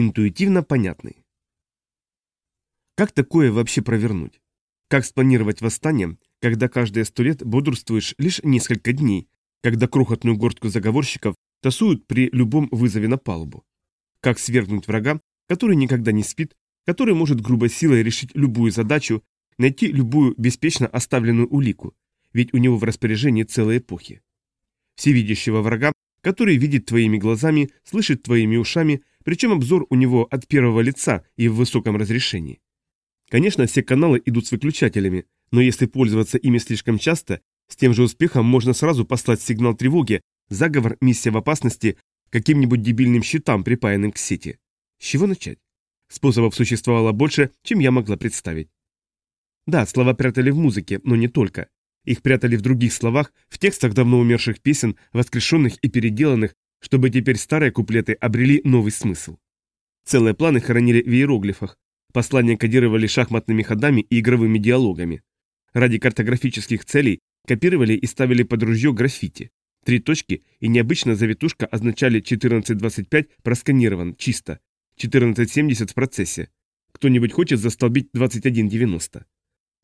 Интуитивно понятный. Как такое вообще провернуть? Как спланировать восстание, когда каждые сто лет бодрствуешь лишь несколько дней, когда крохотную горстку заговорщиков тасуют при любом вызове на палубу? Как свергнуть врага, который никогда не спит, который может грубой силой решить любую задачу, найти любую беспечно оставленную улику, ведь у него в распоряжении целые эпохи. Всевидящего врага, который видит твоими глазами, слышит твоими ушами, причем обзор у него от первого лица и в высоком разрешении. Конечно, все каналы идут с выключателями, но если пользоваться ими слишком часто, с тем же успехом можно сразу послать сигнал тревоги, заговор, миссия в опасности, каким-нибудь дебильным щитам, припаянным к сети. С чего начать? Способов существовало больше, чем я могла представить. Да, слова прятали в музыке, но не только. Их прятали в других словах, в текстах давно умерших песен, воскрешенных и переделанных, чтобы теперь старые куплеты обрели новый смысл. Целые планы хоронили в иероглифах, послания кодировали шахматными ходами и игровыми диалогами. Ради картографических целей копировали и ставили под ружье граффити. Три точки и необычная завитушка означали 1425 просканирован, чисто, 1470 в процессе. Кто-нибудь хочет застолбить 2190.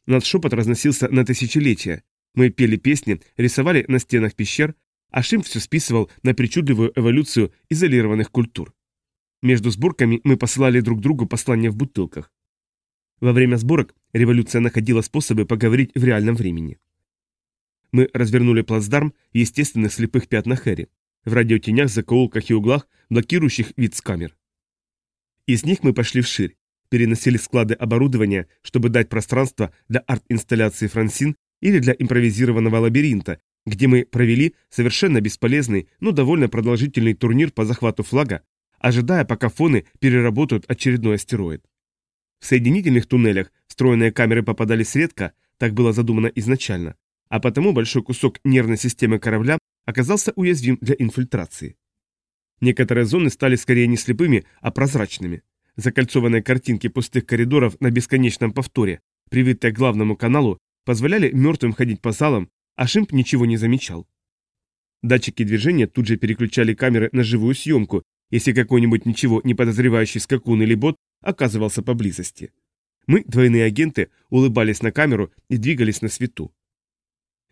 Над шепот разносился на тысячелетия. Мы пели песни, рисовали на стенах пещер, а Шим все списывал на причудливую эволюцию изолированных культур. Между сборками мы посылали друг другу послания в бутылках. Во время сборок революция находила способы поговорить в реальном времени. Мы развернули плацдарм в естественных слепых пятнах Эри, в радиотенях, закоулках и углах, блокирующих вид с камер. Из них мы пошли вширь, переносили склады оборудования, чтобы дать пространство для арт-инсталляции Франсин или для импровизированного лабиринта, где мы провели совершенно бесполезный, но довольно продолжительный турнир по захвату флага, ожидая, пока фоны переработают очередной астероид. В соединительных туннелях встроенные камеры попадались редко, так было задумано изначально, а потому большой кусок нервной системы корабля оказался уязвим для инфильтрации. Некоторые зоны стали скорее не слепыми, а прозрачными. Закольцованные картинки пустых коридоров на бесконечном повторе, привитые к главному каналу, позволяли мертвым ходить по залам, а Шимп ничего не замечал. Датчики движения тут же переключали камеры на живую съемку, если какой-нибудь ничего не подозревающий скакун или бот оказывался поблизости. Мы, двойные агенты, улыбались на камеру и двигались на свету.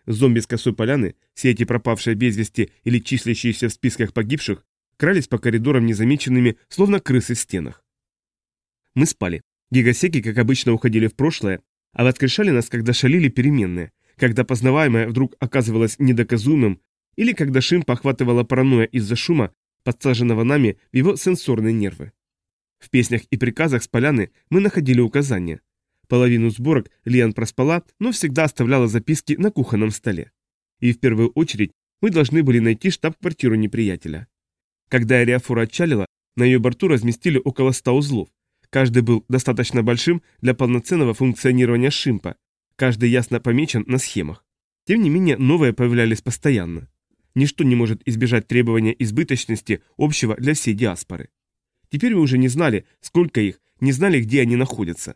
Зомби с косой поляны, все эти пропавшие без вести или числящиеся в списках погибших, крались по коридорам незамеченными, словно крысы в стенах. Мы спали. Гигасеки, как обычно, уходили в прошлое, а воскрешали нас, когда шалили переменные, когда познаваемое вдруг оказывалось недоказуемым, или когда Шим похватывала паранойя из-за шума, подсаженного нами в его сенсорные нервы. В песнях и приказах с поляны мы находили указания. Половину сборок Лиан проспала, но всегда оставляла записки на кухонном столе. И в первую очередь мы должны были найти штаб-квартиру неприятеля. Когда Ариафора отчалила, на ее борту разместили около ста узлов, Каждый был достаточно большим для полноценного функционирования шимпа, каждый ясно помечен на схемах. Тем не менее, новые появлялись постоянно. Ничто не может избежать требования избыточности общего для всей диаспоры. Теперь мы уже не знали, сколько их, не знали, где они находятся.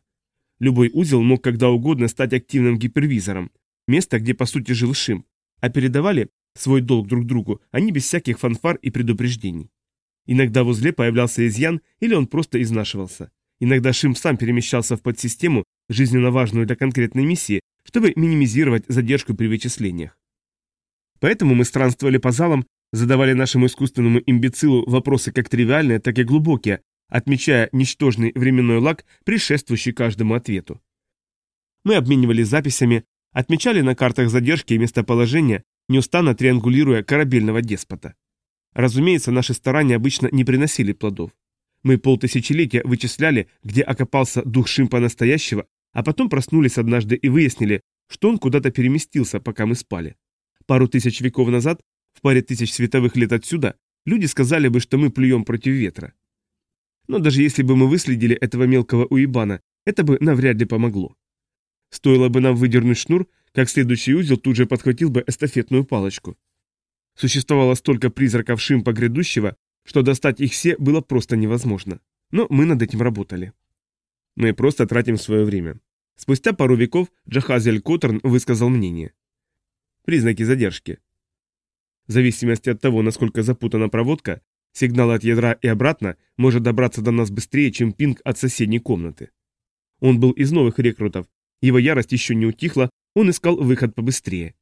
Любой узел мог когда угодно стать активным гипервизором, место, где по сути жил Шимп, а передавали свой долг друг другу они без всяких фанфар и предупреждений. Иногда в узле появлялся изъян или он просто изнашивался. Иногда Шим сам перемещался в подсистему, жизненно важную для конкретной миссии, чтобы минимизировать задержку при вычислениях. Поэтому мы странствовали по залам, задавали нашему искусственному имбецилу вопросы как тривиальные, так и глубокие, отмечая ничтожный временной лаг, предшествующий каждому ответу. Мы обменивались записями, отмечали на картах задержки и местоположения, неустанно триангулируя корабельного деспота. Разумеется, наши старания обычно не приносили плодов. Мы полтысячелетия вычисляли, где окопался дух Шимпа настоящего, а потом проснулись однажды и выяснили, что он куда-то переместился, пока мы спали. Пару тысяч веков назад, в паре тысяч световых лет отсюда, люди сказали бы, что мы плюем против ветра. Но даже если бы мы выследили этого мелкого уебана, это бы навряд ли помогло. Стоило бы нам выдернуть шнур, как следующий узел тут же подхватил бы эстафетную палочку. Существовало столько призраков Шимпа грядущего, что достать их все было просто невозможно. Но мы над этим работали. Мы просто тратим свое время. Спустя пару веков Джахазель Которн высказал мнение. Признаки задержки. В зависимости от того, насколько запутана проводка, Сигнал от ядра и обратно может добраться до нас быстрее, чем пинг от соседней комнаты. Он был из новых рекрутов. Его ярость еще не утихла, он искал выход побыстрее.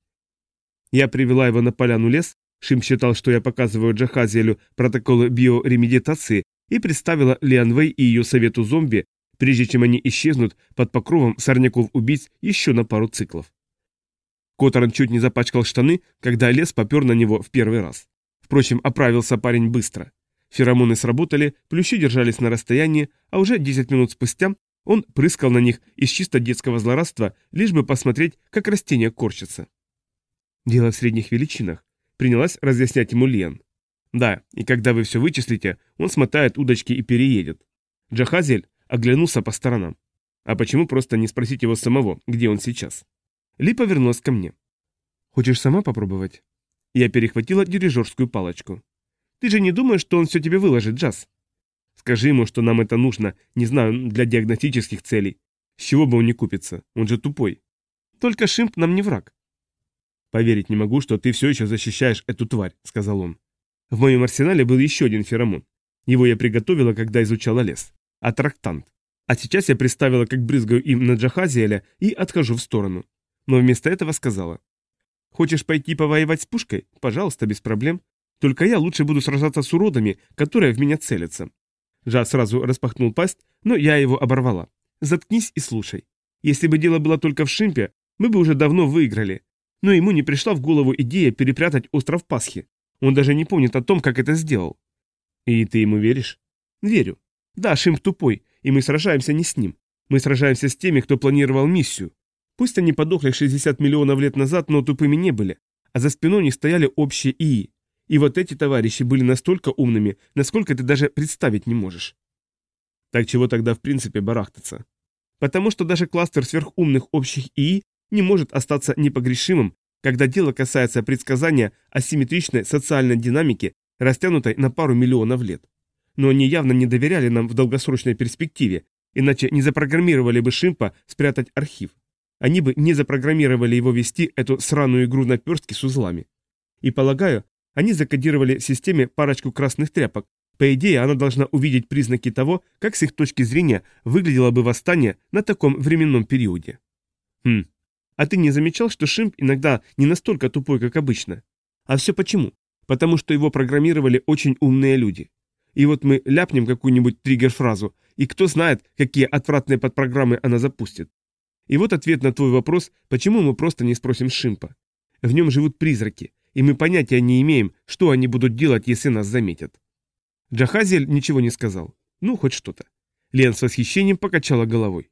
Я привела его на поляну лес, Шим считал, что я показываю Джахазиэлю протоколы биоремедитации и представила Лиан Вэй и ее совету зомби, прежде чем они исчезнут под покровом сорняков-убийц еще на пару циклов. Которон чуть не запачкал штаны, когда лес попер на него в первый раз. Впрочем, оправился парень быстро. Феромоны сработали, плющи держались на расстоянии, а уже 10 минут спустя он прыскал на них из чисто детского злорадства, лишь бы посмотреть, как растения корчатся. Дело в средних величинах. Принялась разъяснять ему Лен. Да, и когда вы все вычислите, он смотает удочки и переедет. Джахазель оглянулся по сторонам. А почему просто не спросить его самого, где он сейчас? Ли повернулась ко мне. «Хочешь сама попробовать?» Я перехватила дирижерскую палочку. «Ты же не думаешь, что он все тебе выложит, Джаз?» «Скажи ему, что нам это нужно, не знаю, для диагностических целей. С чего бы он не купится? Он же тупой. Только Шимп нам не враг». «Поверить не могу, что ты все еще защищаешь эту тварь», — сказал он. В моем арсенале был еще один феромон. Его я приготовила, когда изучала лес. Аттрактант. А сейчас я представила, как брызгаю им на Джахазиэля и отхожу в сторону. Но вместо этого сказала. Хочешь пойти повоевать с пушкой? Пожалуйста, без проблем. Только я лучше буду сражаться с уродами, которые в меня целятся. Жа сразу распахнул пасть, но я его оборвала. Заткнись и слушай. Если бы дело было только в Шимпе, мы бы уже давно выиграли. Но ему не пришла в голову идея перепрятать остров Пасхи. Он даже не помнит о том, как это сделал. И ты ему веришь? Верю. Да, Шимп тупой, и мы сражаемся не с ним. Мы сражаемся с теми, кто планировал миссию. Пусть они подохли 60 миллионов лет назад, но тупыми не были, а за спиной не стояли общие ИИ. И вот эти товарищи были настолько умными, насколько ты даже представить не можешь. Так чего тогда в принципе барахтаться? Потому что даже кластер сверхумных общих ИИ не может остаться непогрешимым, когда дело касается предсказания асимметричной социальной динамики, растянутой на пару миллионов лет. Но они явно не доверяли нам в долгосрочной перспективе, иначе не запрограммировали бы Шимпа спрятать архив. Они бы не запрограммировали его вести эту сраную игру на перстке с узлами. И полагаю, они закодировали в системе парочку красных тряпок. По идее, она должна увидеть признаки того, как с их точки зрения выглядело бы восстание на таком временном периоде. Хм. А ты не замечал, что Шимп иногда не настолько тупой, как обычно? А все почему? Потому что его программировали очень умные люди. И вот мы ляпнем какую-нибудь триггер-фразу, и кто знает, какие отвратные подпрограммы она запустит. И вот ответ на твой вопрос, почему мы просто не спросим Шимпа. В нем живут призраки, и мы понятия не имеем, что они будут делать, если нас заметят. Джахазель ничего не сказал. Ну, хоть что-то. Лен с восхищением покачала головой.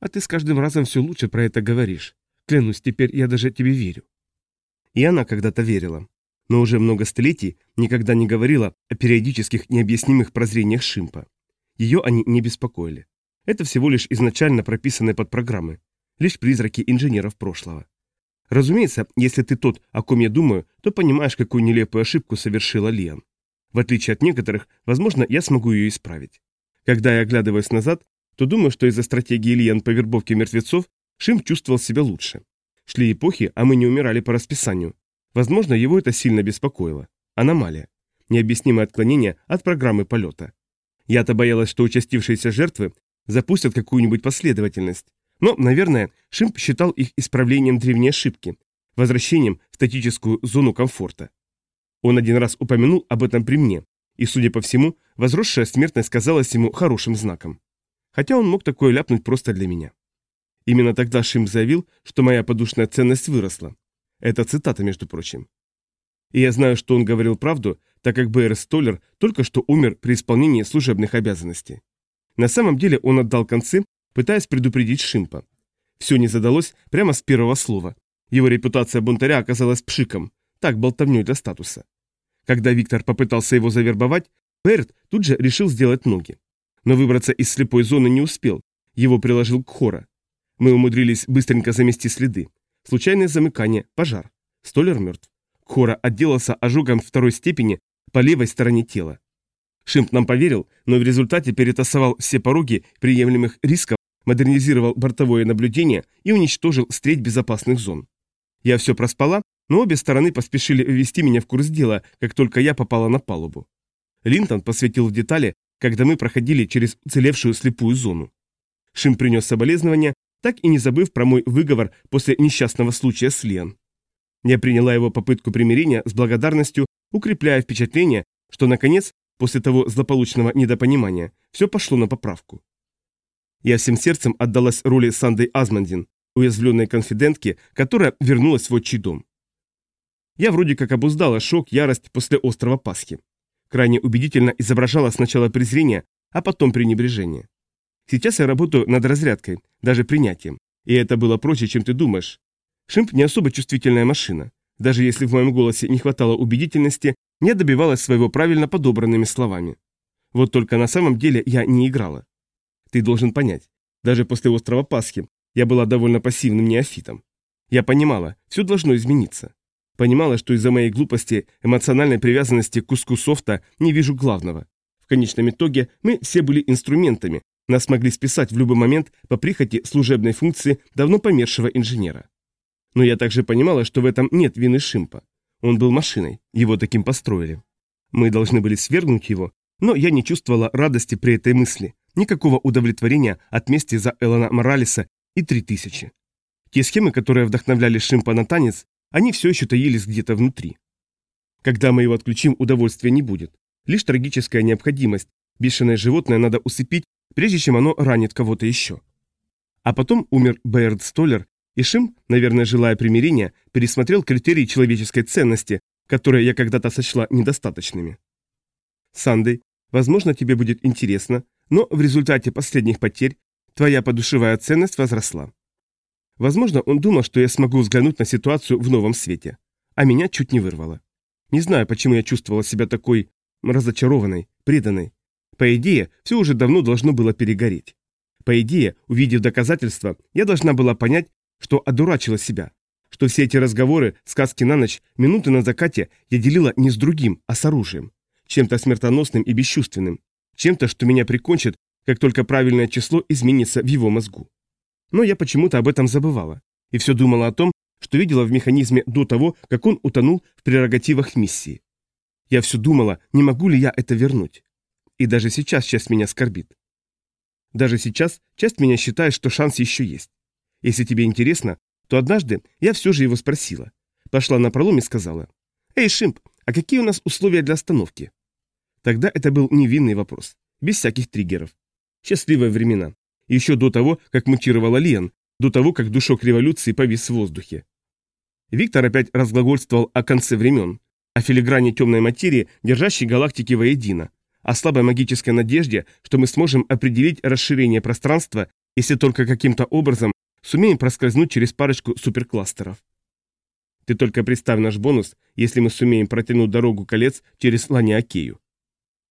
А ты с каждым разом все лучше про это говоришь. Клянусь, теперь я даже тебе верю. И она когда-то верила. Но уже много столетий никогда не говорила о периодических необъяснимых прозрениях Шимпа. Ее они не беспокоили. Это всего лишь изначально прописанные под программы, лишь призраки инженеров прошлого. Разумеется, если ты тот, о ком я думаю, то понимаешь, какую нелепую ошибку совершила Лиан. В отличие от некоторых, возможно, я смогу ее исправить. Когда я оглядываюсь назад, то думаю, что из-за стратегии Лиан по вербовке мертвецов Шим чувствовал себя лучше. Шли эпохи, а мы не умирали по расписанию. Возможно, его это сильно беспокоило. Аномалия. Необъяснимое отклонение от программы полета. Я-то боялась, что участившиеся жертвы запустят какую-нибудь последовательность. Но, наверное, Шимп считал их исправлением древней ошибки, возвращением в статическую зону комфорта. Он один раз упомянул об этом при мне, и, судя по всему, возросшая смертность казалась ему хорошим знаком. Хотя он мог такое ляпнуть просто для меня. Именно тогда Шимп заявил, что моя подушная ценность выросла. Это цитата, между прочим. И я знаю, что он говорил правду, так как Б.Р. Столлер только что умер при исполнении служебных обязанностей. На самом деле он отдал концы, пытаясь предупредить Шимпа. Все не задалось прямо с первого слова. Его репутация бунтаря оказалась пшиком, так болтовней для статуса. Когда Виктор попытался его завербовать, Берт тут же решил сделать ноги. Но выбраться из слепой зоны не успел, его приложил к хора. Мы умудрились быстренько замести следы. Случайное замыкание, пожар. Столер мертв. Хора отделался ожогом второй степени по левой стороне тела. Шимп нам поверил, но в результате перетасовал все пороги приемлемых рисков, модернизировал бортовое наблюдение и уничтожил стреть безопасных зон. Я все проспала, но обе стороны поспешили ввести меня в курс дела, как только я попала на палубу. Линтон посвятил в детали, когда мы проходили через уцелевшую слепую зону. Шим принес соболезнования, так и не забыв про мой выговор после несчастного случая с Лиан. Я приняла его попытку примирения с благодарностью, укрепляя впечатление, что, наконец, после того злополучного недопонимания, все пошло на поправку. Я всем сердцем отдалась роли Санды Азмандин, уязвленной конфидентки, которая вернулась в отчий дом. Я вроде как обуздала шок, ярость после острова Пасхи. Крайне убедительно изображала сначала презрение, а потом пренебрежение. Сейчас я работаю над разрядкой, даже принятием. И это было проще, чем ты думаешь. Шимп не особо чувствительная машина. Даже если в моем голосе не хватало убедительности, я добивалась своего правильно подобранными словами. Вот только на самом деле я не играла. Ты должен понять, даже после острова Пасхи я была довольно пассивным неофитом. Я понимала, все должно измениться. Понимала, что из-за моей глупости, эмоциональной привязанности к куску софта не вижу главного. В конечном итоге мы все были инструментами, нас могли списать в любой момент по прихоти служебной функции давно помершего инженера. Но я также понимала, что в этом нет вины Шимпа. Он был машиной, его таким построили. Мы должны были свергнуть его, но я не чувствовала радости при этой мысли, никакого удовлетворения от мести за Элона Моралеса и три тысячи. Те схемы, которые вдохновляли Шимпа на танец, они все еще таились где-то внутри. Когда мы его отключим, удовольствия не будет. Лишь трагическая необходимость. Бешеное животное надо усыпить, прежде чем оно ранит кого-то еще. А потом умер Бэйрд Столлер, и Шим, наверное, желая примирения, пересмотрел критерии человеческой ценности, которые я когда-то сочла недостаточными. Сандей, возможно, тебе будет интересно, но в результате последних потерь твоя подушевая ценность возросла. Возможно, он думал, что я смогу взглянуть на ситуацию в новом свете. А меня чуть не вырвало. Не знаю, почему я чувствовала себя такой разочарованной, преданной. По идее, все уже давно должно было перегореть. По идее, увидев доказательства, я должна была понять, что одурачила себя. Что все эти разговоры, сказки на ночь, минуты на закате я делила не с другим, а с оружием. Чем-то смертоносным и бесчувственным. Чем-то, что меня прикончит, как только правильное число изменится в его мозгу. Но я почему-то об этом забывала. И все думала о том, что видела в механизме до того, как он утонул в прерогативах миссии. Я все думала, не могу ли я это вернуть. И даже сейчас часть меня скорбит. Даже сейчас часть меня считает, что шанс еще есть. Если тебе интересно, то однажды я все же его спросила. Пошла на пролом и сказала, «Эй, Шимп, а какие у нас условия для остановки?» Тогда это был невинный вопрос, без всяких триггеров. Счастливые времена. Еще до того, как мутировала Лиан, до того, как душок революции повис в воздухе. Виктор опять разглагольствовал о конце времен, о филигране темной материи, держащей галактики воедино, о слабой магической надежде, что мы сможем определить расширение пространства, если только каким-то образом сумеем проскользнуть через парочку суперкластеров. Ты только представь наш бонус, если мы сумеем протянуть дорогу колец через Ланиакею.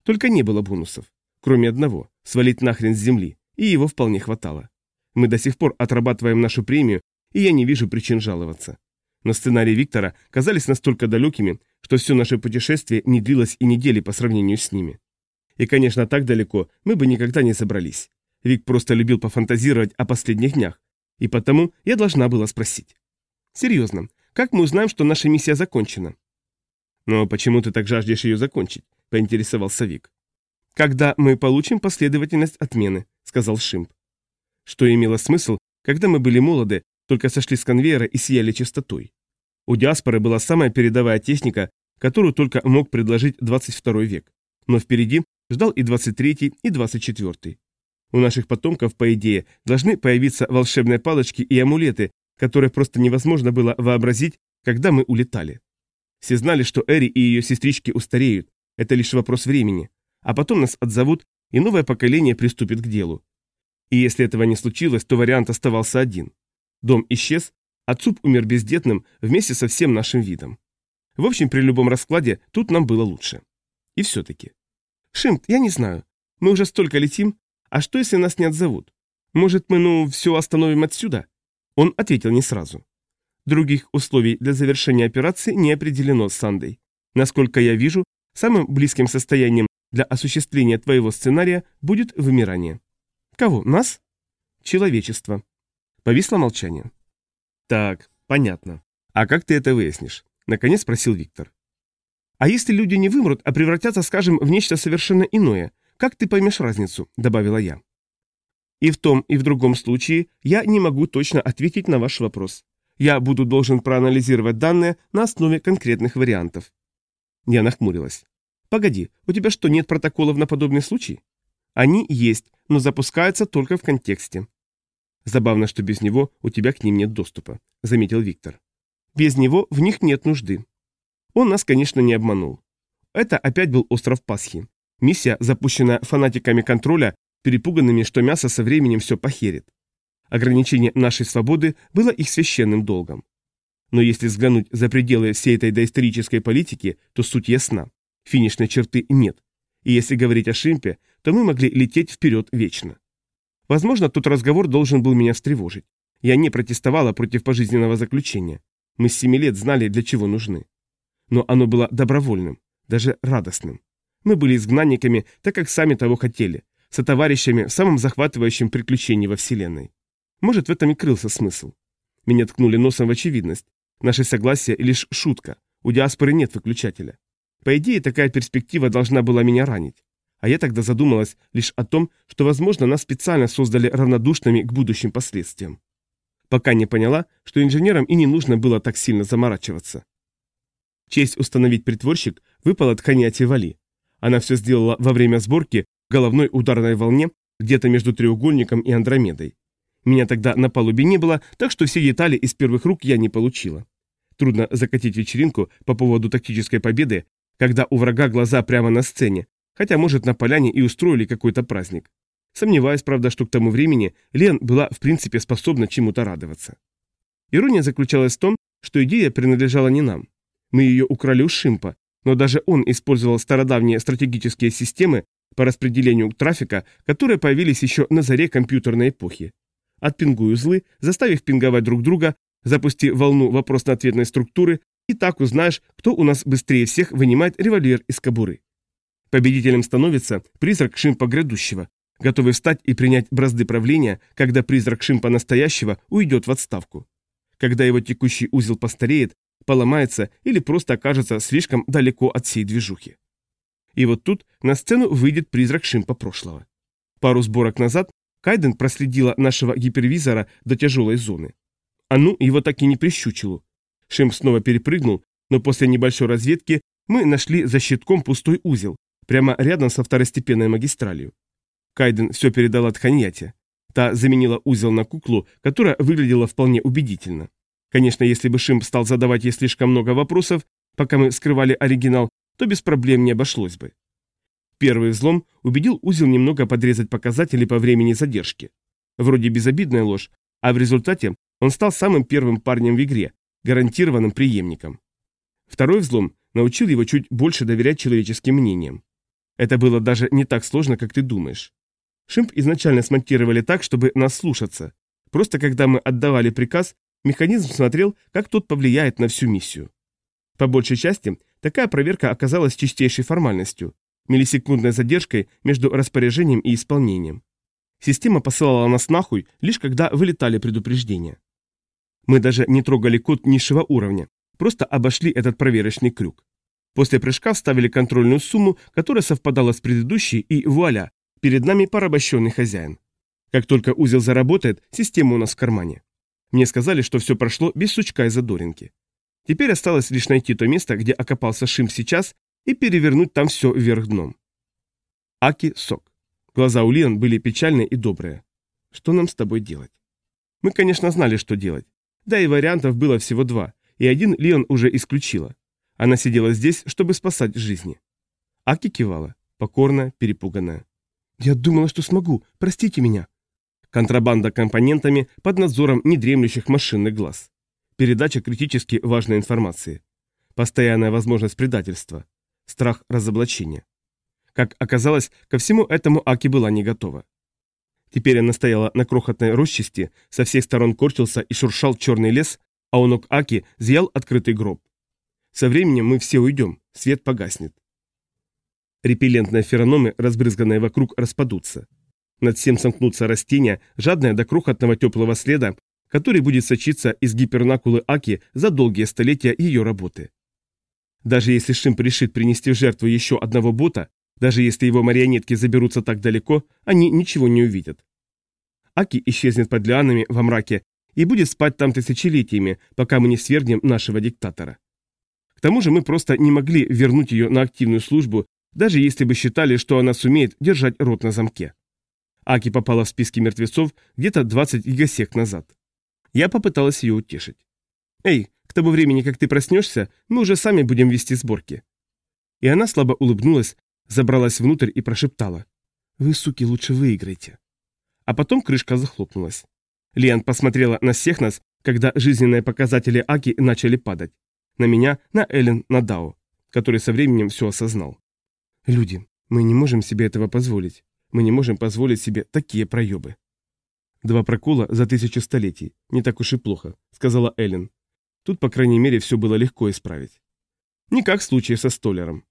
Только не было бонусов, кроме одного – свалить нахрен с земли, и его вполне хватало. Мы до сих пор отрабатываем нашу премию, и я не вижу причин жаловаться. Но сценарии Виктора казались настолько далекими, что все наше путешествие не длилось и недели по сравнению с ними. И, конечно, так далеко мы бы никогда не забрались. Вик просто любил пофантазировать о последних днях, и потому я должна была спросить. Серьезно, как мы узнаем, что наша миссия закончена? Но почему ты так жаждешь ее закончить? Поинтересовался Вик. Когда мы получим последовательность отмены, сказал Шимп. Что имело смысл, когда мы были молоды, только сошли с конвейера и сияли чистотой. У диаспоры была самая передовая техника, которую только мог предложить 22 век. Но впереди ждал и 23 и 24. У наших потомков, по идее, должны появиться волшебные палочки и амулеты, которые просто невозможно было вообразить, когда мы улетали. Все знали, что Эри и ее сестрички устареют, это лишь вопрос времени, а потом нас отзовут и новое поколение приступит к делу. И если этого не случилось, то вариант оставался один. Дом исчез, а Цуп умер бездетным вместе со всем нашим видом. В общем, при любом раскладе тут нам было лучше. И все-таки. Шимт, я не знаю. Мы уже столько летим. А что, если нас не отзовут? Может, мы, ну, все остановим отсюда? Он ответил не сразу. Других условий для завершения операции не определено, Сандей. Насколько я вижу, самым близким состоянием для осуществления твоего сценария будет вымирание. Кого? Нас? Человечество. Повисло молчание. Так, понятно. А как ты это выяснишь? Наконец спросил Виктор. А если люди не вымрут, а превратятся, скажем, в нечто совершенно иное, как ты поймешь разницу?» – добавила я. «И в том, и в другом случае я не могу точно ответить на ваш вопрос. Я буду должен проанализировать данные на основе конкретных вариантов». Я нахмурилась. «Погоди, у тебя что, нет протоколов на подобный случай?» «Они есть, но запускаются только в контексте». «Забавно, что без него у тебя к ним нет доступа», — заметил Виктор. «Без него в них нет нужды». Он нас, конечно, не обманул. Это опять был остров Пасхи. Миссия, запущенная фанатиками контроля, перепуганными, что мясо со временем все похерит. Ограничение нашей свободы было их священным долгом. Но если взглянуть за пределы всей этой доисторической политики, то суть ясна. Финишной черты нет. И если говорить о Шимпе, то мы могли лететь вперед вечно. Возможно, тот разговор должен был меня встревожить. Я не протестовала против пожизненного заключения. Мы с семи лет знали, для чего нужны. Но оно было добровольным, даже радостным. Мы были изгнанниками, так как сами того хотели, сотоварищами в самом захватывающем приключении во Вселенной. Может, в этом и крылся смысл. Меня ткнули носом в очевидность. Наше согласие лишь шутка. У диаспоры нет выключателя. По идее, такая перспектива должна была меня ранить. А я тогда задумалась лишь о том, что, возможно, нас специально создали равнодушными к будущим последствиям. Пока не поняла, что инженерам и не нужно было так сильно заморачиваться. Честь установить притворщик выпала от Ханиати Вали. Она все сделала во время сборки головной ударной волне где-то между треугольником и Андромедой. Меня тогда на палубе не было, так что все детали из первых рук я не получила. Трудно закатить вечеринку по поводу тактической победы, когда у врага глаза прямо на сцене, хотя, может, на поляне и устроили какой-то праздник. Сомневаюсь, правда, что к тому времени Лен была в принципе способна чему-то радоваться. Ирония заключалась в том, что идея принадлежала не нам. Мы ее украли у Шимпа, но даже он использовал стародавние стратегические системы по распределению трафика, которые появились еще на заре компьютерной эпохи. Отпингуй узлы, заставив пинговать друг друга, запусти волну вопросно-ответной структуры, и так узнаешь, кто у нас быстрее всех вынимает револьвер из кобуры. Победителем становится призрак Шимпа грядущего, готовый встать и принять бразды правления, когда призрак Шимпа настоящего уйдет в отставку. Когда его текущий узел постареет, поломается или просто окажется слишком далеко от всей движухи. И вот тут на сцену выйдет призрак Шимпа прошлого. Пару сборок назад Кайден проследила нашего гипервизора до тяжелой зоны. А ну, его так и не прищучило. Шим снова перепрыгнул, но после небольшой разведки мы нашли за щитком пустой узел, прямо рядом со второстепенной магистралью. Кайден все передал от Ханьяте. Та заменила узел на куклу, которая выглядела вполне убедительно. Конечно, если бы Шим стал задавать ей слишком много вопросов, пока мы скрывали оригинал, то без проблем не обошлось бы. Первый взлом убедил узел немного подрезать показатели по времени задержки. Вроде безобидная ложь, а в результате он стал самым первым парнем в игре, гарантированным преемником. Второй взлом научил его чуть больше доверять человеческим мнениям. Это было даже не так сложно, как ты думаешь. Шимп изначально смонтировали так, чтобы нас слушаться. Просто когда мы отдавали приказ, механизм смотрел, как тот повлияет на всю миссию. По большей части, такая проверка оказалась чистейшей формальностью, миллисекундной задержкой между распоряжением и исполнением. Система посылала нас нахуй, лишь когда вылетали предупреждения. Мы даже не трогали код низшего уровня, просто обошли этот проверочный крюк. После прыжка вставили контрольную сумму, которая совпадала с предыдущей, и вуаля, перед нами порабощенный хозяин. Как только узел заработает, система у нас в кармане. Мне сказали, что все прошло без сучка и задоринки. Теперь осталось лишь найти то место, где окопался Шим сейчас, и перевернуть там все вверх дном. Аки Сок. Глаза у Лиан были печальные и добрые. Что нам с тобой делать? Мы, конечно, знали, что делать. Да и вариантов было всего два, и один Лион уже исключила. Она сидела здесь, чтобы спасать жизни. Аки кивала, покорная, перепуганная. «Я думала, что смогу. Простите меня». Контрабанда компонентами под надзором недремлющих машинных глаз. Передача критически важной информации. Постоянная возможность предательства страх разоблачения. Как оказалось, ко всему этому Аки была не готова. Теперь она стояла на крохотной рощисти, со всех сторон корчился и шуршал черный лес, а у ног Аки зиял открытый гроб. Со временем мы все уйдем, свет погаснет. Репеллентные ферономы, разбрызганные вокруг, распадутся. Над всем сомкнутся растения, жадные до крохотного теплого следа, который будет сочиться из гипернакулы Аки за долгие столетия ее работы. Даже если Шимп решит принести в жертву еще одного бота, даже если его марионетки заберутся так далеко, они ничего не увидят. Аки исчезнет под лианами во мраке и будет спать там тысячелетиями, пока мы не свергнем нашего диктатора. К тому же мы просто не могли вернуть ее на активную службу, даже если бы считали, что она сумеет держать рот на замке. Аки попала в списки мертвецов где-то 20 гигасек назад. Я попыталась ее утешить. «Эй, к тому времени, как ты проснешься, мы уже сами будем вести сборки». И она слабо улыбнулась, забралась внутрь и прошептала. «Вы, суки, лучше выиграйте». А потом крышка захлопнулась. Лиан посмотрела на всех нас, когда жизненные показатели Аки начали падать. На меня, на Эллен, на Дао, который со временем все осознал. «Люди, мы не можем себе этого позволить. Мы не можем позволить себе такие проебы». «Два прокола за тысячу столетий. Не так уж и плохо», — сказала Эллен. Тут, по крайней мере, все было легко исправить. Не как в случае со Столером.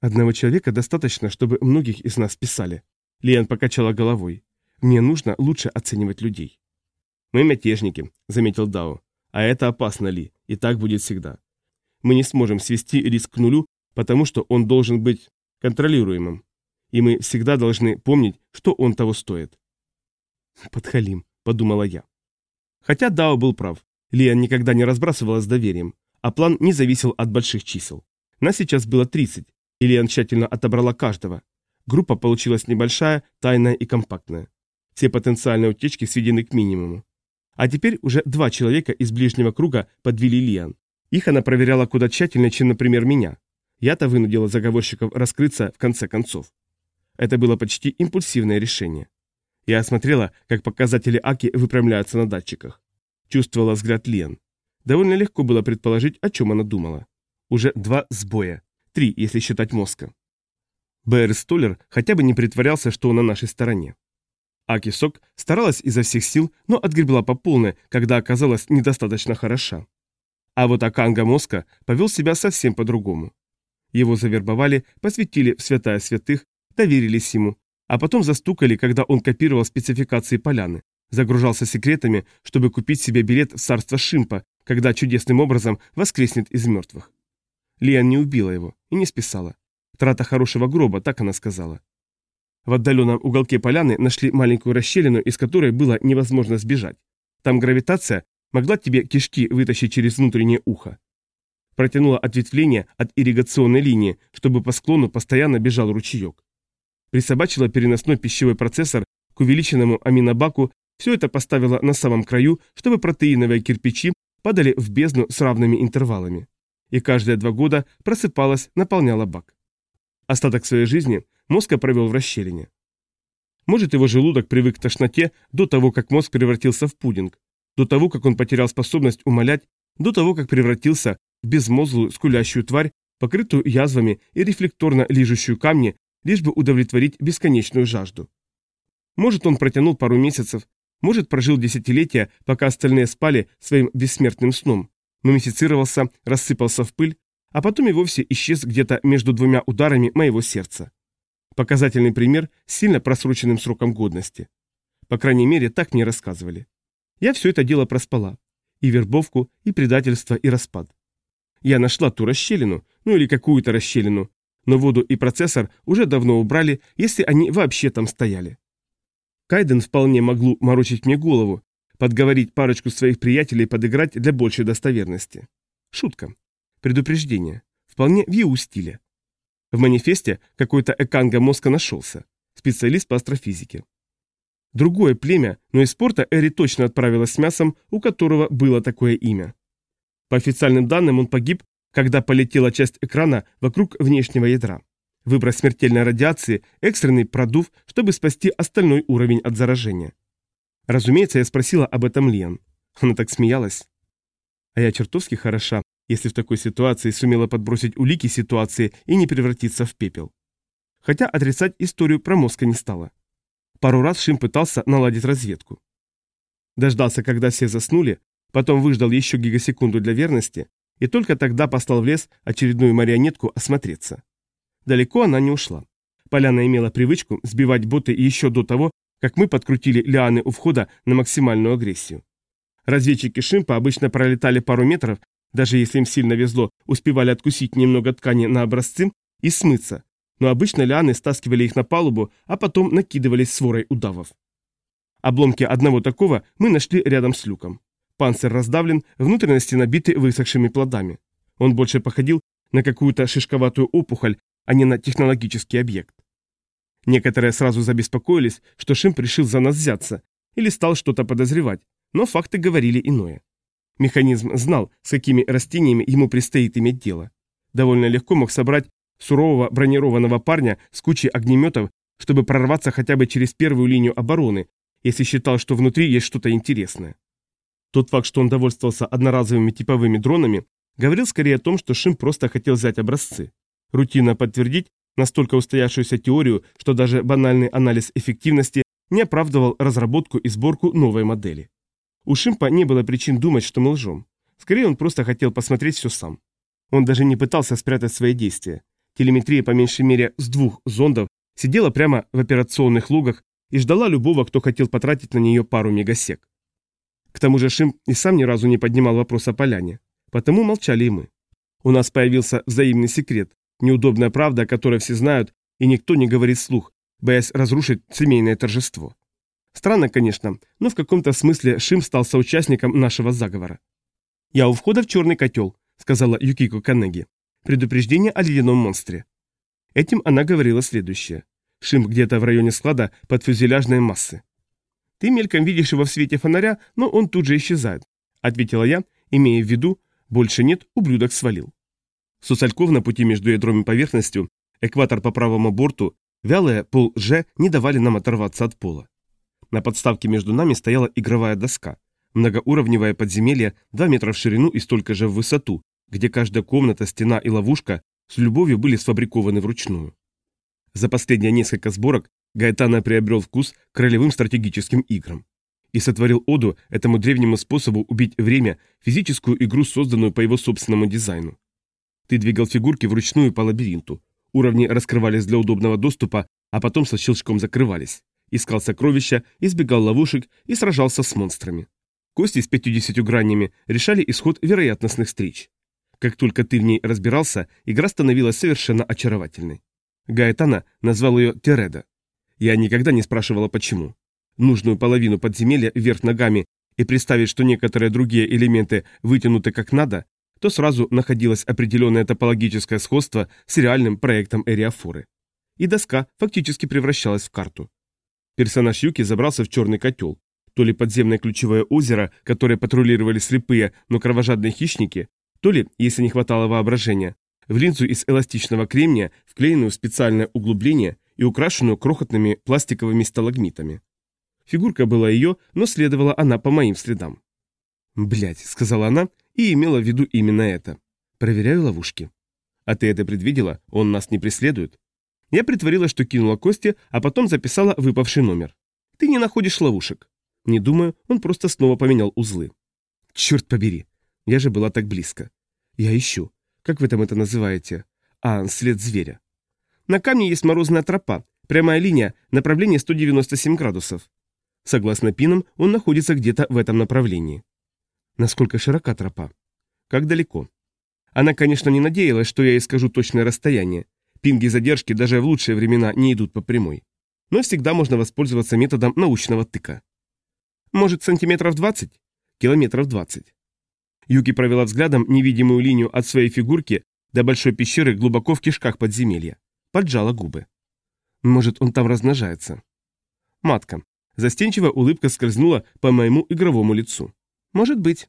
Одного человека достаточно, чтобы многих из нас писали. Лиан покачала головой. Мне нужно лучше оценивать людей. Мы мятежники, заметил Дао. А это опасно ли? И так будет всегда. Мы не сможем свести риск к нулю, потому что он должен быть контролируемым. И мы всегда должны помнить, что он того стоит. Подхалим, подумала я. Хотя Дао был прав. Лиан никогда не разбрасывалась доверием, а план не зависел от больших чисел. Нас сейчас было 30, Ильян тщательно отобрала каждого. Группа получилась небольшая, тайная и компактная. Все потенциальные утечки сведены к минимуму. А теперь уже два человека из ближнего круга подвели Лиан. Их она проверяла куда тщательнее, чем, например, меня. Я-то вынудила заговорщиков раскрыться в конце концов. Это было почти импульсивное решение. Я осмотрела, как показатели Аки выпрямляются на датчиках. Чувствовала взгляд Лиан. Довольно легко было предположить, о чем она думала. Уже два сбоя. Три, если считать мозга. Бэр Столлер хотя бы не притворялся, что он на нашей стороне. Аки Сок старалась изо всех сил, но отгребла по полной, когда оказалась недостаточно хороша. А вот Аканга Моска повел себя совсем по-другому. Его завербовали, посвятили в святая святых, доверились ему, а потом застукали, когда он копировал спецификации поляны, загружался секретами, чтобы купить себе билет в царство Шимпа, когда чудесным образом воскреснет из мертвых. Лиан не убила его и не списала. Трата хорошего гроба, так она сказала. В отдаленном уголке поляны нашли маленькую расщелину, из которой было невозможно сбежать. Там гравитация могла тебе кишки вытащить через внутреннее ухо. Протянула ответвление от ирригационной линии, чтобы по склону постоянно бежал ручеек. Присобачила переносной пищевой процессор к увеличенному аминобаку, все это поставила на самом краю, чтобы протеиновые кирпичи падали в бездну с равными интервалами и каждые два года просыпалась, наполняла бак. Остаток своей жизни мозг провел в расщелине. Может, его желудок привык к тошноте до того, как мозг превратился в пудинг, до того, как он потерял способность умолять, до того, как превратился в безмозглую скулящую тварь, покрытую язвами и рефлекторно лижущую камни, лишь бы удовлетворить бесконечную жажду. Может, он протянул пару месяцев, может, прожил десятилетия, пока остальные спали своим бессмертным сном, мумифицировался, рассыпался в пыль, а потом и вовсе исчез где-то между двумя ударами моего сердца. Показательный пример с сильно просроченным сроком годности. По крайней мере, так мне рассказывали. Я все это дело проспала. И вербовку, и предательство, и распад. Я нашла ту расщелину, ну или какую-то расщелину, но воду и процессор уже давно убрали, если они вообще там стояли. Кайден вполне могло морочить мне голову, подговорить парочку своих приятелей подыграть для большей достоверности. Шутка. Предупреждение. Вполне в его стиле. В манифесте какой-то эканга мозга нашелся. Специалист по астрофизике. Другое племя, но из порта Эри точно отправилась с мясом, у которого было такое имя. По официальным данным он погиб, когда полетела часть экрана вокруг внешнего ядра. Выброс смертельной радиации, экстренный продув, чтобы спасти остальной уровень от заражения. Разумеется, я спросила об этом Лиан. Она так смеялась. А я чертовски хороша, если в такой ситуации сумела подбросить улики ситуации и не превратиться в пепел. Хотя отрицать историю про мозга не стала. Пару раз Шим пытался наладить разведку. Дождался, когда все заснули, потом выждал еще гигасекунду для верности и только тогда послал в лес очередную марионетку осмотреться. Далеко она не ушла. Поляна имела привычку сбивать боты еще до того, как мы подкрутили лианы у входа на максимальную агрессию. Разведчики Шимпа обычно пролетали пару метров, Даже если им сильно везло, успевали откусить немного ткани на образцы и смыться, но обычно лианы стаскивали их на палубу, а потом накидывались сворой удавов. Обломки одного такого мы нашли рядом с люком. Панцирь раздавлен, внутренности набиты высохшими плодами. Он больше походил на какую-то шишковатую опухоль, а не на технологический объект. Некоторые сразу забеспокоились, что Шимп решил за нас взяться или стал что-то подозревать, но факты говорили иное. Механизм знал, с какими растениями ему предстоит иметь дело. Довольно легко мог собрать сурового бронированного парня с кучей огнеметов, чтобы прорваться хотя бы через первую линию обороны, если считал, что внутри есть что-то интересное. Тот факт, что он довольствовался одноразовыми типовыми дронами, говорил скорее о том, что Шим просто хотел взять образцы. Рутинно подтвердить настолько устоявшуюся теорию, что даже банальный анализ эффективности не оправдывал разработку и сборку новой модели. У Шимпа не было причин думать, что мы лжем. Скорее, он просто хотел посмотреть все сам. Он даже не пытался спрятать свои действия. Телеметрия по меньшей мере с двух зондов сидела прямо в операционных лугах и ждала любого, кто хотел потратить на нее пару мегасек. К тому же Шим и сам ни разу не поднимал вопрос о поляне. Потому молчали и мы. У нас появился взаимный секрет, неудобная правда, о которой все знают, и никто не говорит слух, боясь разрушить семейное торжество. Странно, конечно, но в каком-то смысле Шим стал соучастником нашего заговора. «Я у входа в черный котел», — сказала Юкико Канеги. «Предупреждение о ледяном монстре». Этим она говорила следующее. Шим где-то в районе склада под фюзеляжной массы. «Ты мельком видишь его в свете фонаря, но он тут же исчезает», — ответила я, имея в виду, больше нет, ублюдок свалил. Сусальков на пути между ядром и поверхностью, экватор по правому борту, вялые пол Ж не давали нам оторваться от пола. На подставке между нами стояла игровая доска, многоуровневое подземелье 2 метра в ширину и столько же в высоту, где каждая комната, стена и ловушка с любовью были сфабрикованы вручную. За последние несколько сборок Гайтана приобрел вкус к ролевым стратегическим играм и сотворил оду этому древнему способу убить время, физическую игру, созданную по его собственному дизайну. Ты двигал фигурки вручную по лабиринту. Уровни раскрывались для удобного доступа, а потом со щелчком закрывались. Искал сокровища, избегал ловушек и сражался с монстрами. Кости с 50 гранями решали исход вероятностных встреч. Как только ты в ней разбирался, игра становилась совершенно очаровательной. Гаэтана назвал ее Тереда. Я никогда не спрашивала почему нужную половину подземелья вверх ногами и представить, что некоторые другие элементы вытянуты как надо, то сразу находилось определенное топологическое сходство с реальным проектом Эриафоры. И доска фактически превращалась в карту. Персонаж Юки забрался в черный котел, то ли подземное ключевое озеро, которое патрулировали слепые, но кровожадные хищники, то ли, если не хватало воображения, в линзу из эластичного кремния, вклеенную в специальное углубление и украшенную крохотными пластиковыми сталагмитами. Фигурка была ее, но следовала она по моим следам. Блять, сказала она и имела в виду именно это. «Проверяю ловушки». «А ты это предвидела? Он нас не преследует?» Я притворила, что кинула кости, а потом записала выпавший номер. «Ты не находишь ловушек». Не думаю, он просто снова поменял узлы. «Черт побери! Я же была так близко. Я ищу. Как вы там это называете? А, след зверя. На камне есть морозная тропа, прямая линия, направление 197 градусов. Согласно пинам, он находится где-то в этом направлении. Насколько широка тропа? Как далеко? Она, конечно, не надеялась, что я ей скажу точное расстояние. Пинги задержки даже в лучшие времена не идут по прямой. Но всегда можно воспользоваться методом научного тыка. Может, сантиметров 20? Километров 20. Юки провела взглядом невидимую линию от своей фигурки до большой пещеры глубоко в кишках подземелья. Поджала губы. Может, он там размножается. Матка. Застенчивая улыбка скользнула по моему игровому лицу. «Может быть».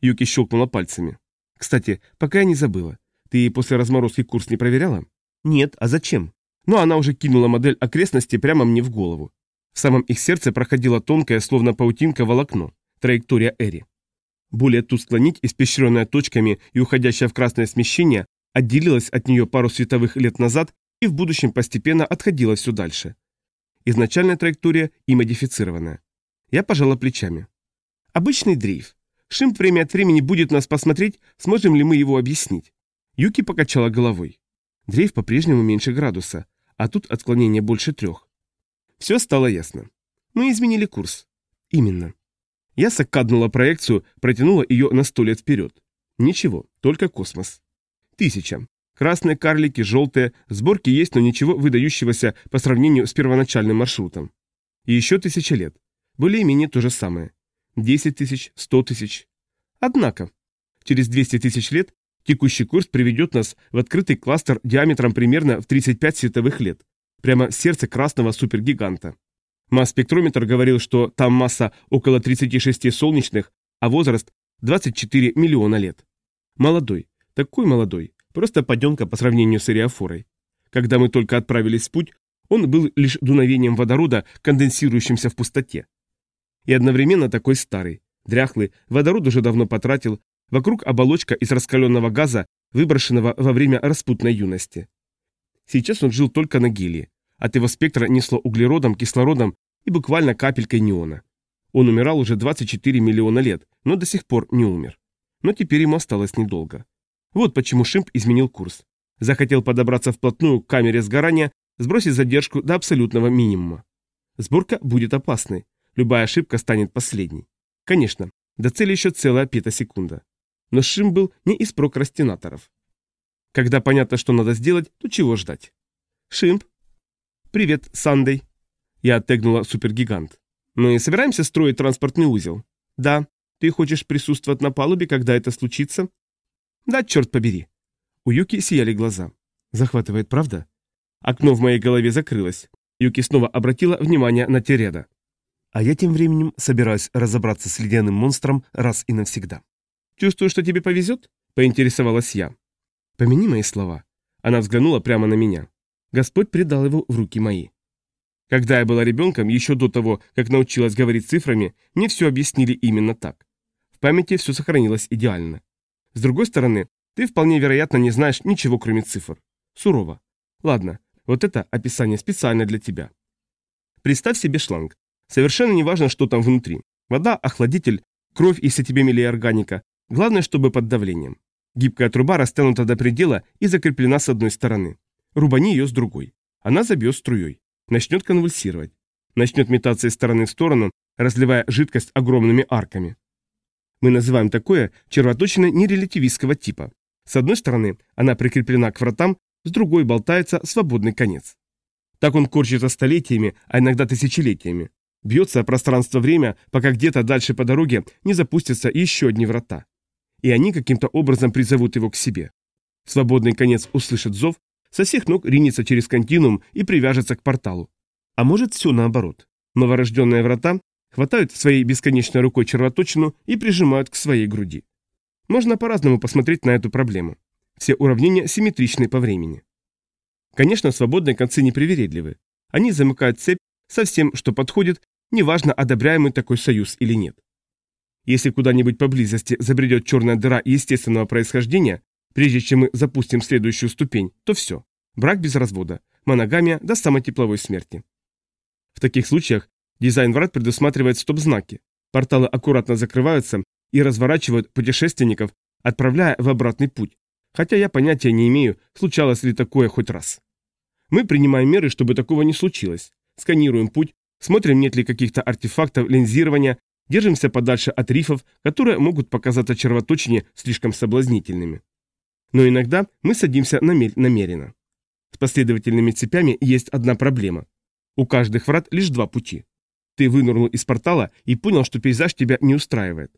Юки щелкнула пальцами. «Кстати, пока я не забыла. Ты после разморозки курс не проверяла?» «Нет, а зачем?» Но она уже кинула модель окрестности прямо мне в голову. В самом их сердце проходила тонкая, словно паутинка, волокно. Траектория Эри. Более тускло нить, испещренная точками и уходящая в красное смещение, отделилась от нее пару световых лет назад и в будущем постепенно отходила все дальше. Изначальная траектория и модифицированная. Я пожала плечами. Обычный дрейф. Шимп время от времени будет нас посмотреть, сможем ли мы его объяснить. Юки покачала головой. Дрейф по-прежнему меньше градуса, а тут отклонение больше трех. Все стало ясно. Мы изменили курс. Именно. Я сокаднула проекцию, протянула ее на сто лет вперед. Ничего, только космос. Тысяча. Красные карлики, желтые, сборки есть, но ничего выдающегося по сравнению с первоначальным маршрутом. И еще тысяча лет. Более-менее то же самое. 10 тысяч, 100 тысяч. Однако, через 200 тысяч лет текущий курс приведет нас в открытый кластер диаметром примерно в 35 световых лет, прямо в сердце красного супергиганта. Масс-спектрометр говорил, что там масса около 36 солнечных, а возраст 24 миллиона лет. Молодой, такой молодой, просто поденка по сравнению с Ириафорой. Когда мы только отправились в путь, он был лишь дуновением водорода, конденсирующимся в пустоте. И одновременно такой старый, дряхлый, водород уже давно потратил, вокруг оболочка из раскаленного газа, выброшенного во время распутной юности. Сейчас он жил только на гелии. От его спектра несло углеродом, кислородом и буквально капелькой неона. Он умирал уже 24 миллиона лет, но до сих пор не умер. Но теперь ему осталось недолго. Вот почему Шимп изменил курс. Захотел подобраться вплотную к камере сгорания, сбросить задержку до абсолютного минимума. Сборка будет опасной. Любая ошибка станет последней. Конечно, до цели еще целая пета-секунда. Но Шим был не из прокрастинаторов. Когда понятно, что надо сделать, то чего ждать? Шимп. Привет, Сандей. Я оттегнула супергигант. Мы собираемся строить транспортный узел? Да. Ты хочешь присутствовать на палубе, когда это случится? Да, черт побери. У Юки сияли глаза. Захватывает, правда? Окно в моей голове закрылось. Юки снова обратила внимание на Тереда. А я тем временем собираюсь разобраться с ледяным монстром раз и навсегда. «Чувствую, что тебе повезет?» – поинтересовалась я. «Помяни мои слова». Она взглянула прямо на меня. Господь предал его в руки мои. Когда я была ребенком, еще до того, как научилась говорить цифрами, мне все объяснили именно так. В памяти все сохранилось идеально. С другой стороны, ты вполне вероятно не знаешь ничего, кроме цифр. Сурово. Ладно, вот это описание специально для тебя. Представь себе шланг. Совершенно не важно, что там внутри. Вода, охладитель, кровь и сетибемилия органика. Главное, чтобы под давлением. Гибкая труба растянута до предела и закреплена с одной стороны. Рубани ее с другой. Она забьет струей. Начнет конвульсировать. Начнет метаться из стороны в сторону, разливая жидкость огромными арками. Мы называем такое червоточиной нерелятивистского типа. С одной стороны, она прикреплена к вратам, с другой болтается свободный конец. Так он корчится столетиями, а иногда тысячелетиями. Бьется пространство-время, пока где-то дальше по дороге не запустятся еще одни врата. И они каким-то образом призовут его к себе. Свободный конец услышит зов, со всех ног ринется через континуум и привяжется к порталу. А может все наоборот. Новорожденные врата хватают своей бесконечной рукой червоточину и прижимают к своей груди. Можно по-разному посмотреть на эту проблему. Все уравнения симметричны по времени. Конечно, свободные концы непривередливы. Они замыкают цепь со всем, что подходит, неважно, одобряемый такой союз или нет. Если куда-нибудь поблизости забредет черная дыра естественного происхождения, прежде чем мы запустим следующую ступень, то все. Брак без развода, моногамия до самой тепловой смерти. В таких случаях дизайн врат предусматривает стоп-знаки. Порталы аккуратно закрываются и разворачивают путешественников, отправляя в обратный путь, хотя я понятия не имею, случалось ли такое хоть раз. Мы принимаем меры, чтобы такого не случилось. Сканируем путь, смотрим, нет ли каких-то артефактов линзирования, держимся подальше от рифов, которые могут показаться червоточине слишком соблазнительными. Но иногда мы садимся на мель намеренно. С последовательными цепями есть одна проблема. У каждых врат лишь два пути. Ты вынырнул из портала и понял, что пейзаж тебя не устраивает.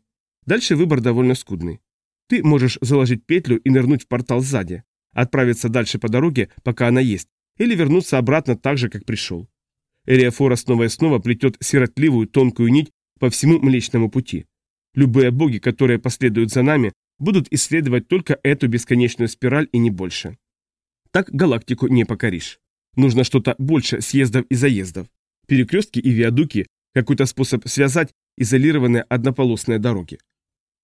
Дальше выбор довольно скудный. Ты можешь заложить петлю и нырнуть в портал сзади, отправиться дальше по дороге, пока она есть, или вернуться обратно так же, как пришел. Эриафора снова и снова плетет сиротливую тонкую нить по всему Млечному пути. Любые боги, которые последуют за нами, будут исследовать только эту бесконечную спираль и не больше. Так галактику не покоришь. Нужно что-то больше съездов и заездов. Перекрестки и виадуки, какой-то способ связать изолированные однополосные дороги.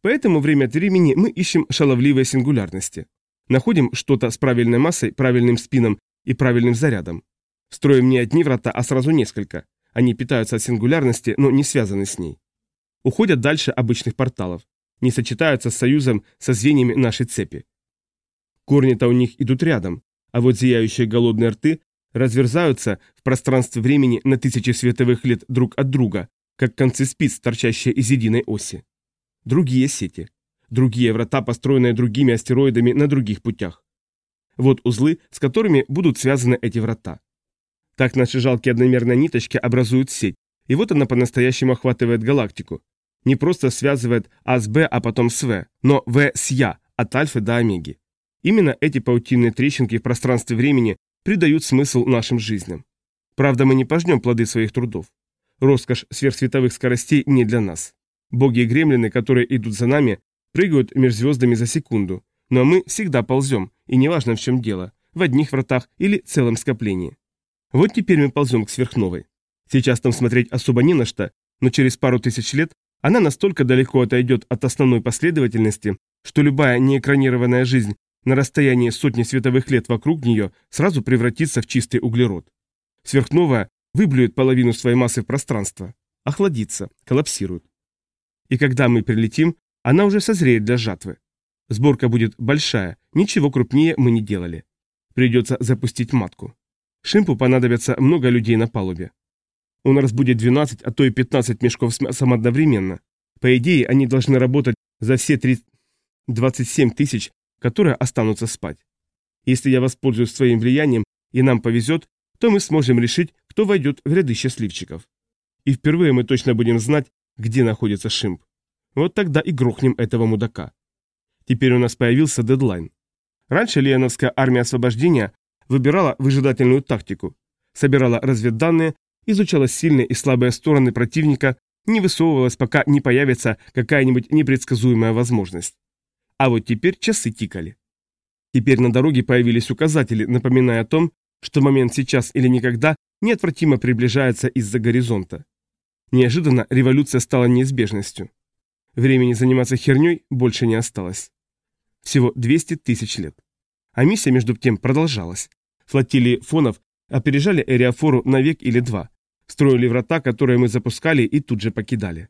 Поэтому время от времени мы ищем шаловливые сингулярности. Находим что-то с правильной массой, правильным спином и правильным зарядом. Строим не одни врата, а сразу несколько. Они питаются от сингулярности, но не связаны с ней. Уходят дальше обычных порталов. Не сочетаются с союзом со звеньями нашей цепи. Корни-то у них идут рядом, а вот зияющие голодные рты разверзаются в пространстве времени на тысячи световых лет друг от друга, как концы спиц, торчащие из единой оси. Другие сети. другие врата, построенные другими астероидами на других путях. Вот узлы, с которыми будут связаны эти врата. Так наши жалкие одномерные ниточки образуют сеть, и вот она по-настоящему охватывает галактику. Не просто связывает А с Б, а потом с В, но В с Я, от альфы до омеги. Именно эти паутинные трещинки в пространстве времени придают смысл нашим жизням. Правда, мы не пожнем плоды своих трудов. Роскошь сверхсветовых скоростей не для нас. Боги и гремлины, которые идут за нами, прыгают между звездами за секунду, но мы всегда ползем, и неважно в чем дело, в одних вратах или целом скоплении. Вот теперь мы ползем к сверхновой. Сейчас там смотреть особо не на что, но через пару тысяч лет она настолько далеко отойдет от основной последовательности, что любая неэкранированная жизнь на расстоянии сотни световых лет вокруг нее сразу превратится в чистый углерод. Сверхновая выблюет половину своей массы в пространство, охладится, коллапсирует. И когда мы прилетим, она уже созреет для жатвы. Сборка будет большая, ничего крупнее мы не делали. Придется запустить матку. Шимпу понадобится много людей на палубе. Он разбудит 12, а то и 15 мешков с мясом одновременно. По идее, они должны работать за все 3... 27 тысяч, которые останутся спать. Если я воспользуюсь своим влиянием и нам повезет, то мы сможем решить, кто войдет в ряды счастливчиков. И впервые мы точно будем знать, где находится Шимп. Вот тогда и грохнем этого мудака. Теперь у нас появился дедлайн. Раньше Леоновская армия освобождения выбирала выжидательную тактику, собирала разведданные, изучала сильные и слабые стороны противника, не высовывалась, пока не появится какая-нибудь непредсказуемая возможность. А вот теперь часы тикали. Теперь на дороге появились указатели, напоминая о том, что момент сейчас или никогда неотвратимо приближается из-за горизонта. Неожиданно революция стала неизбежностью. Времени заниматься херней больше не осталось. Всего 200 тысяч лет. А миссия, между тем, продолжалась. Флотилии фонов опережали Эриафору на век или два, строили врата, которые мы запускали и тут же покидали.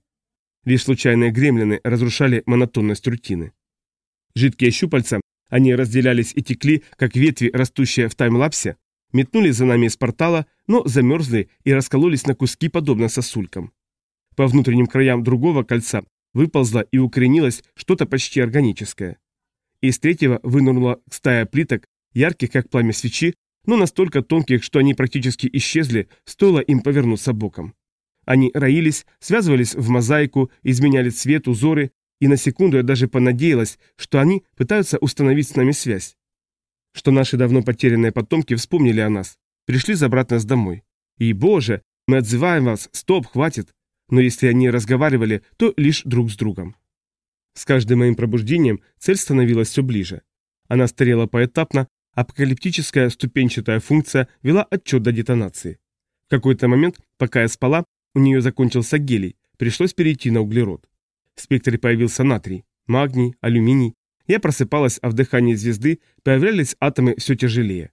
Лишь случайные гремлины разрушали монотонность рутины. Жидкие щупальца, они разделялись и текли, как ветви, растущие в таймлапсе, метнулись за нами из портала, но замерзли и раскололись на куски, подобно сосулькам. По внутренним краям другого кольца выползло и укоренилось что-то почти органическое. Из третьего вынырнула стая плиток, ярких, как пламя свечи, но настолько тонких, что они практически исчезли, стоило им повернуться боком. Они роились, связывались в мозаику, изменяли цвет, узоры, и на секунду я даже понадеялась, что они пытаются установить с нами связь. Что наши давно потерянные потомки вспомнили о нас, пришли забрать нас домой. И, боже, мы отзываем вас, стоп, хватит. Но если они разговаривали, то лишь друг с другом. С каждым моим пробуждением цель становилась все ближе. Она старела поэтапно, апокалиптическая ступенчатая функция вела отчет до детонации. В какой-то момент, пока я спала, у нее закончился гелий, пришлось перейти на углерод. В спектре появился натрий, магний, алюминий. Я просыпалась, а в дыхании звезды появлялись атомы все тяжелее.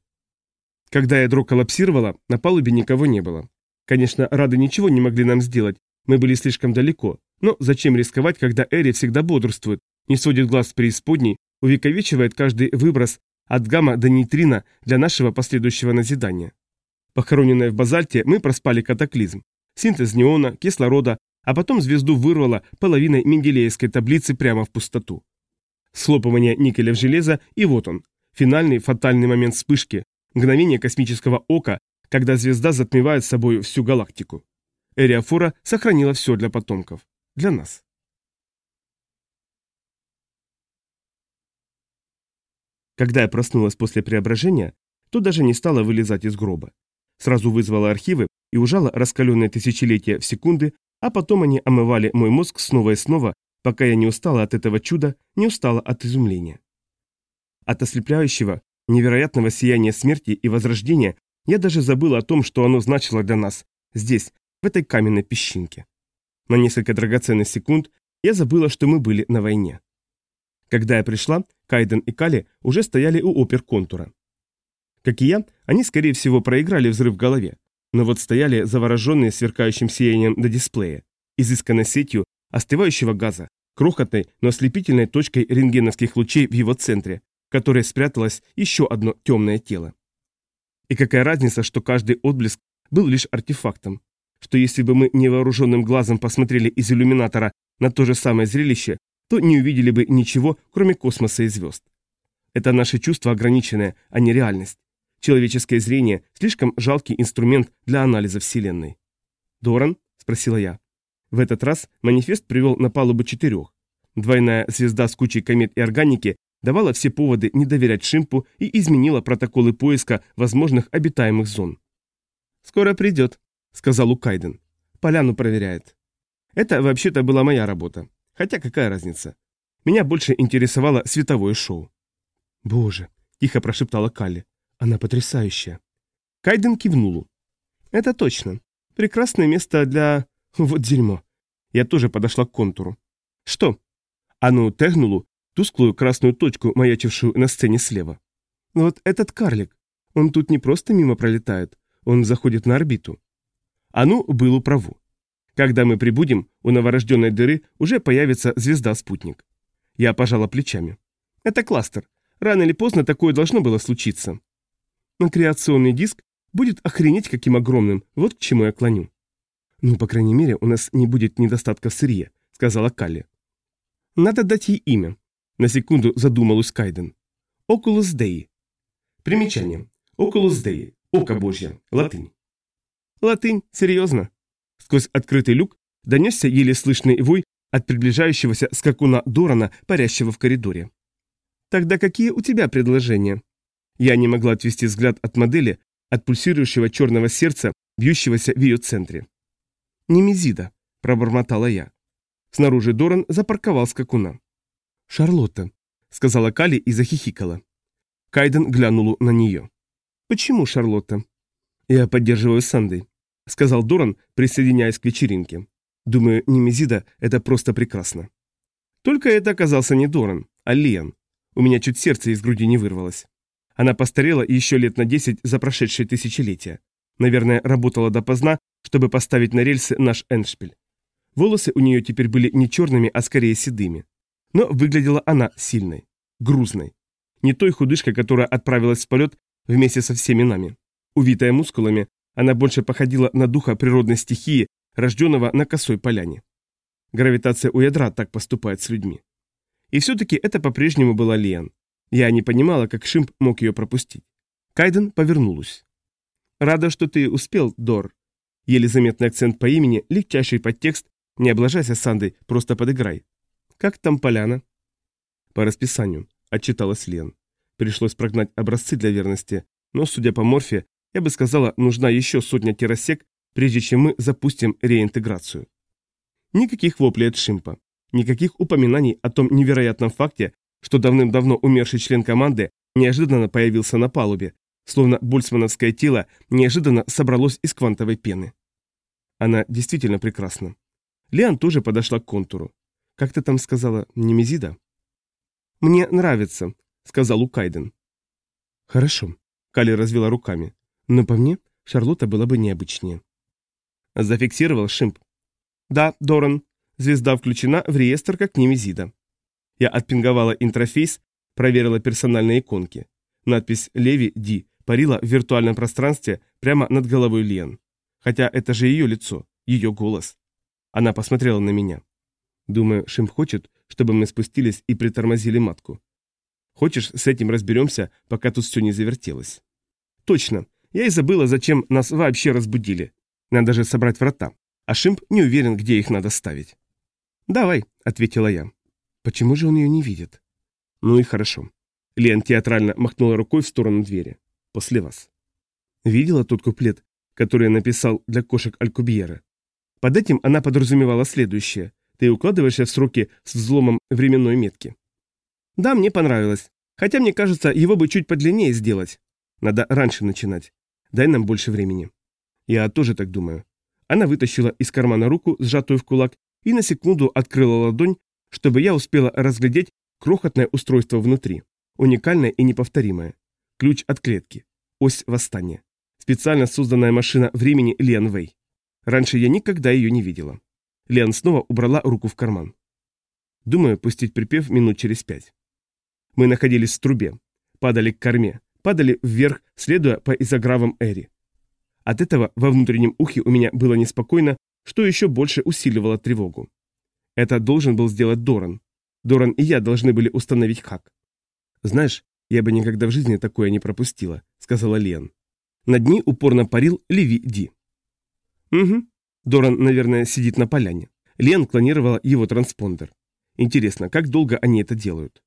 Когда ядро коллапсировало, на палубе никого не было. Конечно, рады ничего не могли нам сделать, мы были слишком далеко. Но зачем рисковать, когда Эри всегда бодрствует, не сводит глаз с преисподней, увековечивает каждый выброс от гамма до нейтрино для нашего последующего назидания. Похороненные в базальте, мы проспали катаклизм. Синтез неона, кислорода, а потом звезду вырвало половиной менделеевской таблицы прямо в пустоту. Схлопывание никеля в железо, и вот он, финальный фатальный момент вспышки, мгновение космического ока, когда звезда затмевает собой всю галактику. Эриафора сохранила все для потомков. Для нас. Когда я проснулась после преображения, то даже не стала вылезать из гроба. Сразу вызвала архивы и ужала раскаленные тысячелетия в секунды а потом они омывали мой мозг снова и снова, пока я не устала от этого чуда, не устала от изумления. От ослепляющего, невероятного сияния смерти и возрождения я даже забыла о том, что оно значило для нас, здесь, в этой каменной песчинке. На несколько драгоценных секунд я забыла, что мы были на войне. Когда я пришла, Кайден и Кали уже стояли у опер контура. Как и я, они, скорее всего, проиграли взрыв в голове, но вот стояли завороженные сверкающим сиянием до дисплея, изысканной сетью остывающего газа, крохотной, но ослепительной точкой рентгеновских лучей в его центре, в которой спряталось еще одно темное тело. И какая разница, что каждый отблеск был лишь артефактом, что если бы мы невооруженным глазом посмотрели из иллюминатора на то же самое зрелище, то не увидели бы ничего, кроме космоса и звезд. Это наше чувство ограниченное, а не реальность. Человеческое зрение – слишком жалкий инструмент для анализа Вселенной. «Доран?» – спросила я. В этот раз манифест привел на палубу четырех. Двойная звезда с кучей комет и органики давала все поводы не доверять Шимпу и изменила протоколы поиска возможных обитаемых зон. «Скоро придет», — сказал Укайден. «Поляну проверяет». Это вообще-то была моя работа. Хотя какая разница? Меня больше интересовало световое шоу. «Боже», — тихо прошептала Калли, — «она потрясающая». Кайден кивнул. «Это точно. Прекрасное место для... вот дерьмо». Я тоже подошла к контуру. «Что?» Ану тегнулу тусклую красную точку, маячившую на сцене слева. Вот этот карлик. Он тут не просто мимо пролетает, он заходит на орбиту. Ану было праву. Когда мы прибудем, у новорожденной дыры уже появится звезда-спутник. Я пожала плечами. Это кластер. Рано или поздно такое должно было случиться. Но креационный диск будет охренеть каким огромным, вот к чему я клоню. Ну, по крайней мере, у нас не будет недостатка в сырье, сказала Калли. Надо дать ей имя. На секунду задумалась Кайден. Окулус Dei. Примечание. Окулус Dei. Око Божье. Латынь. Латынь? Серьезно? Сквозь открытый люк донесся еле слышный вой от приближающегося скакуна Дорана, парящего в коридоре. «Тогда какие у тебя предложения?» Я не могла отвести взгляд от модели, от пульсирующего черного сердца, бьющегося в ее центре. «Немезида», — пробормотала я. Снаружи Доран запарковал скакуна. «Шарлотта», — сказала Кали и захихикала. Кайден глянул на нее. «Почему Шарлотта?» «Я поддерживаю Сандой», — сказал Доран, присоединяясь к вечеринке. «Думаю, Немезида — это просто прекрасно». Только это оказался не Доран, а Лиан. У меня чуть сердце из груди не вырвалось. Она постарела еще лет на десять за прошедшие тысячелетия. Наверное, работала допоздна, чтобы поставить на рельсы наш Эншпиль. Волосы у нее теперь были не черными, а скорее седыми. Но выглядела она сильной, грузной. Не той худышкой, которая отправилась в полет вместе со всеми нами. Увитая мускулами, она больше походила на духа природной стихии, рожденного на косой поляне. Гравитация у ядра так поступает с людьми. И все-таки это по-прежнему была Лиан. Я не понимала, как Шимп мог ее пропустить. Кайден повернулась. «Рада, что ты успел, Дор». Еле заметный акцент по имени, легчайший подтекст, не облажайся, Сандой, просто подыграй. Как там поляна? По расписанию, отчиталась Лен. Пришлось прогнать образцы для верности, но, судя по морфе, я бы сказала, нужна еще сотня террасек, прежде чем мы запустим реинтеграцию. Никаких воплей от Шимпа, никаких упоминаний о том невероятном факте, что давным-давно умерший член команды неожиданно появился на палубе, словно больцмановское тело неожиданно собралось из квантовой пены. Она действительно прекрасна. Лиан тоже подошла к контуру. Как ты там сказала, Немезида? Мне нравится, сказал Укайден. Хорошо. Кали развела руками. Но по мне, Шарлотта была бы необычнее. Зафиксировал Шимп. Да, Доран. Звезда включена в реестр как Немезида. Я отпинговала интерфейс, проверила персональные иконки. Надпись «Леви Ди» парила в виртуальном пространстве прямо над головой Лен. Хотя это же ее лицо, ее голос. Она посмотрела на меня. Думаю, Шим хочет, чтобы мы спустились и притормозили матку. Хочешь, с этим разберемся, пока тут все не завертелось? Точно. Я и забыла, зачем нас вообще разбудили. Надо же собрать врата. А Шимп не уверен, где их надо ставить. «Давай», — ответила я. «Почему же он ее не видит?» «Ну и хорошо». Лен театрально махнула рукой в сторону двери. «После вас». Видела тот куплет, который написал для кошек Алькубьера? Под этим она подразумевала следующее. Ты укладываешься в сроки с взломом временной метки. Да, мне понравилось. Хотя, мне кажется, его бы чуть подлиннее сделать. Надо раньше начинать. Дай нам больше времени. Я тоже так думаю. Она вытащила из кармана руку, сжатую в кулак, и на секунду открыла ладонь, чтобы я успела разглядеть крохотное устройство внутри. Уникальное и неповторимое. Ключ от клетки. Ось восстания. Специально созданная машина времени Лиан Вэй. Раньше я никогда ее не видела. Лиан снова убрала руку в карман. Думаю, пустить припев минут через пять. Мы находились в трубе, падали к корме, падали вверх, следуя по изогравам Эри. От этого во внутреннем ухе у меня было неспокойно, что еще больше усиливало тревогу. Это должен был сделать Доран. Доран и я должны были установить хак. Знаешь, я бы никогда в жизни такое не пропустила, сказала Лен. Над ней упорно парил Леви Ди. Угу. Доран, наверное, сидит на поляне. Лен клонировала его транспондер. Интересно, как долго они это делают?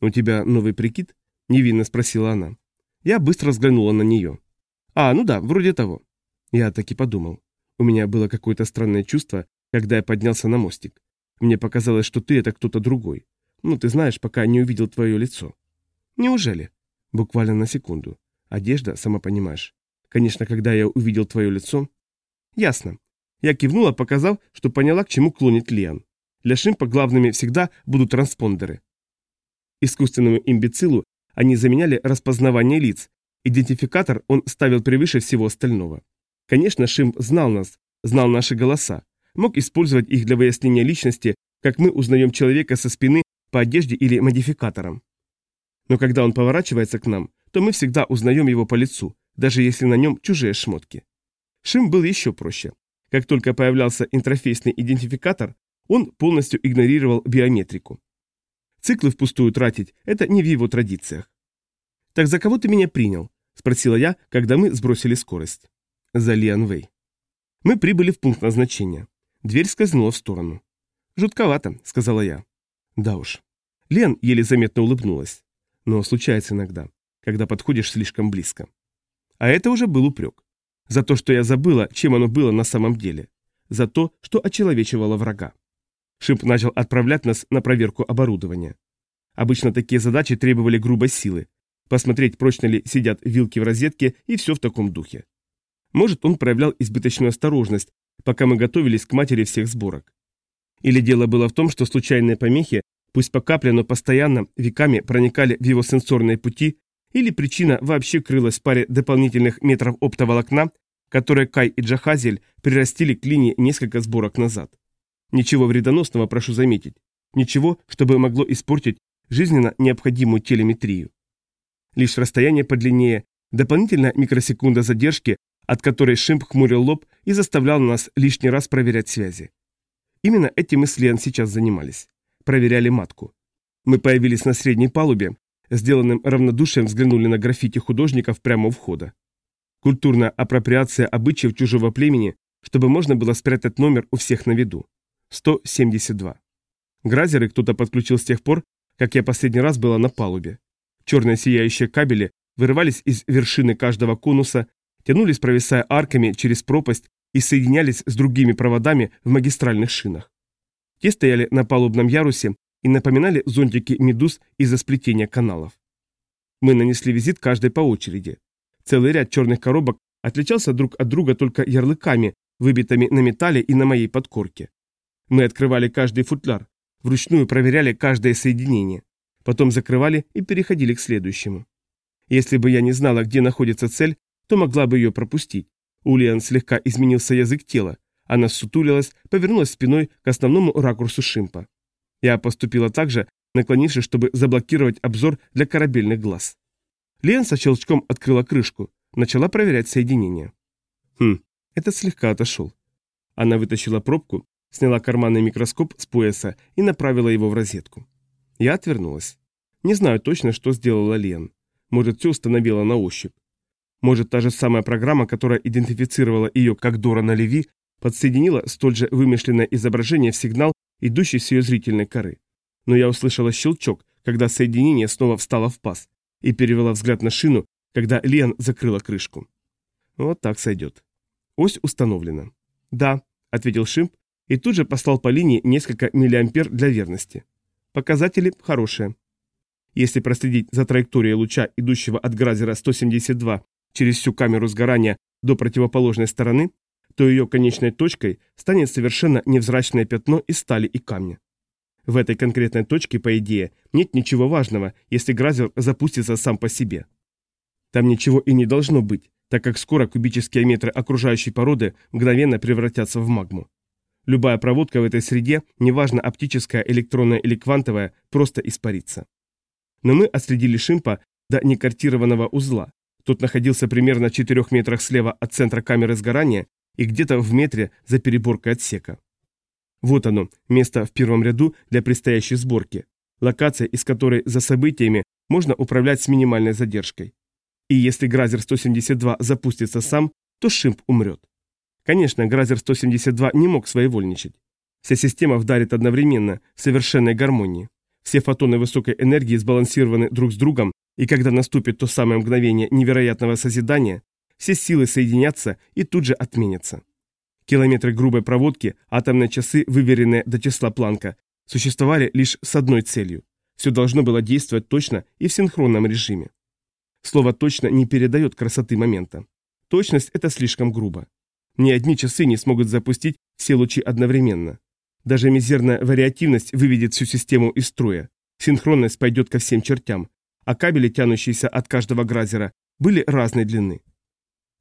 «У тебя новый прикид?» – невинно спросила она. Я быстро взглянула на нее. «А, ну да, вроде того». Я так и подумал. У меня было какое-то странное чувство, когда я поднялся на мостик. Мне показалось, что ты — это кто-то другой. Ну, ты знаешь, пока не увидел твое лицо. Неужели? Буквально на секунду. Одежда, сама понимаешь. Конечно, когда я увидел твое лицо... Ясно. Я кивнула, показав, что поняла, к чему клонит Лиан. Для Шимпа главными всегда будут транспондеры. Искусственному имбецилу они заменяли распознавание лиц. Идентификатор он ставил превыше всего остального. Конечно, Шимп знал нас, знал наши голоса, мог использовать их для выяснения личности, как мы узнаем человека со спины по одежде или модификаторам. Но когда он поворачивается к нам, то мы всегда узнаем его по лицу, даже если на нем чужие шмотки. Шим был еще проще. Как только появлялся интерфейсный идентификатор, он полностью игнорировал биометрику. Циклы впустую тратить – это не в его традициях. «Так за кого ты меня принял?» – спросила я, когда мы сбросили скорость. «За Лиан Вэй». Мы прибыли в пункт назначения. Дверь скользнула в сторону. «Жутковато», — сказала я. «Да уж». Лен еле заметно улыбнулась. Но случается иногда, когда подходишь слишком близко. А это уже был упрек. За то, что я забыла, чем оно было на самом деле. За то, что очеловечивало врага. Шимп начал отправлять нас на проверку оборудования. Обычно такие задачи требовали грубой силы. Посмотреть, прочно ли сидят вилки в розетке и все в таком духе. Может, он проявлял избыточную осторожность, пока мы готовились к матери всех сборок. Или дело было в том, что случайные помехи, пусть по капле, но постоянно, веками проникали в его сенсорные пути, или причина вообще крылась в паре дополнительных метров оптоволокна, которые Кай и Джахазель прирастили к линии несколько сборок назад. Ничего вредоносного, прошу заметить. Ничего, чтобы могло испортить жизненно необходимую телеметрию. Лишь расстояние подлиннее, дополнительная микросекунда задержки, от которой Шимп хмурил лоб и заставлял нас лишний раз проверять связи. Именно этим мы с Лен сейчас занимались. Проверяли матку. Мы появились на средней палубе, сделанным равнодушием взглянули на граффити художников прямо у входа. Культурная апроприация обычаев чужого племени, чтобы можно было спрятать номер у всех на виду. 172. Гразеры кто-то подключил с тех пор, как я последний раз была на палубе. Черные сияющие кабели вырывались из вершины каждого конуса тянулись, провисая арками через пропасть и соединялись с другими проводами в магистральных шинах. Те стояли на палубном ярусе и напоминали зонтики медуз из-за сплетения каналов. Мы нанесли визит каждой по очереди. Целый ряд черных коробок отличался друг от друга только ярлыками, выбитыми на металле и на моей подкорке. Мы открывали каждый футляр, вручную проверяли каждое соединение, потом закрывали и переходили к следующему. Если бы я не знала, где находится цель, то могла бы ее пропустить. У Лиан слегка изменился язык тела. Она сутулилась, повернулась спиной к основному ракурсу шимпа. Я поступила так же, наклонившись, чтобы заблокировать обзор для корабельных глаз. Лиан со щелчком открыла крышку, начала проверять соединение. Хм, этот слегка отошел. Она вытащила пробку, сняла карманный микроскоп с пояса и направила его в розетку. Я отвернулась. Не знаю точно, что сделала Лен. Может, все установила на ощупь. Может, та же самая программа, которая идентифицировала ее как Дорана Леви, подсоединила столь же вымышленное изображение в сигнал, идущий с ее зрительной коры. Но я услышала щелчок, когда соединение снова встало в паз, и перевела взгляд на шину, когда Лиан закрыла крышку. Вот так сойдет. Ось установлена. Да, ответил Шимп и тут же послал по линии несколько миллиампер для верности. Показатели хорошие. Если проследить за траекторией луча, идущего от Гразера 172 через всю камеру сгорания до противоположной стороны, то ее конечной точкой станет совершенно невзрачное пятно из стали и камня. В этой конкретной точке, по идее, нет ничего важного, если гразер запустится сам по себе. Там ничего и не должно быть, так как скоро кубические метры окружающей породы мгновенно превратятся в магму. Любая проводка в этой среде, неважно оптическая, электронная или квантовая, просто испарится. Но мы отследили Шимпа до некартированного узла, тот находился примерно в 4 метрах слева от центра камеры сгорания и где-то в метре за переборкой отсека. Вот оно, место в первом ряду для предстоящей сборки. Локация, из которой за событиями можно управлять с минимальной задержкой. И если Гразер 172 запустится сам, то Шимп умрет. Конечно, Гразер 172 не мог своевольничать. Вся система вдарит одновременно, в совершенной гармонии. Все фотоны высокой энергии сбалансированы друг с другом, и когда наступит то самое мгновение невероятного созидания, все силы соединятся и тут же отменятся. Километры грубой проводки, атомные часы, выверенные до числа Планка, существовали лишь с одной целью. Все должно было действовать точно и в синхронном режиме. Слово «точно» не передает красоты момента. Точность – это слишком грубо. Ни одни часы не смогут запустить все лучи одновременно. Даже мизерная вариативность выведет всю систему из строя. Синхронность пойдет ко всем чертям, а кабели, тянущиеся от каждого гразера, были разной длины.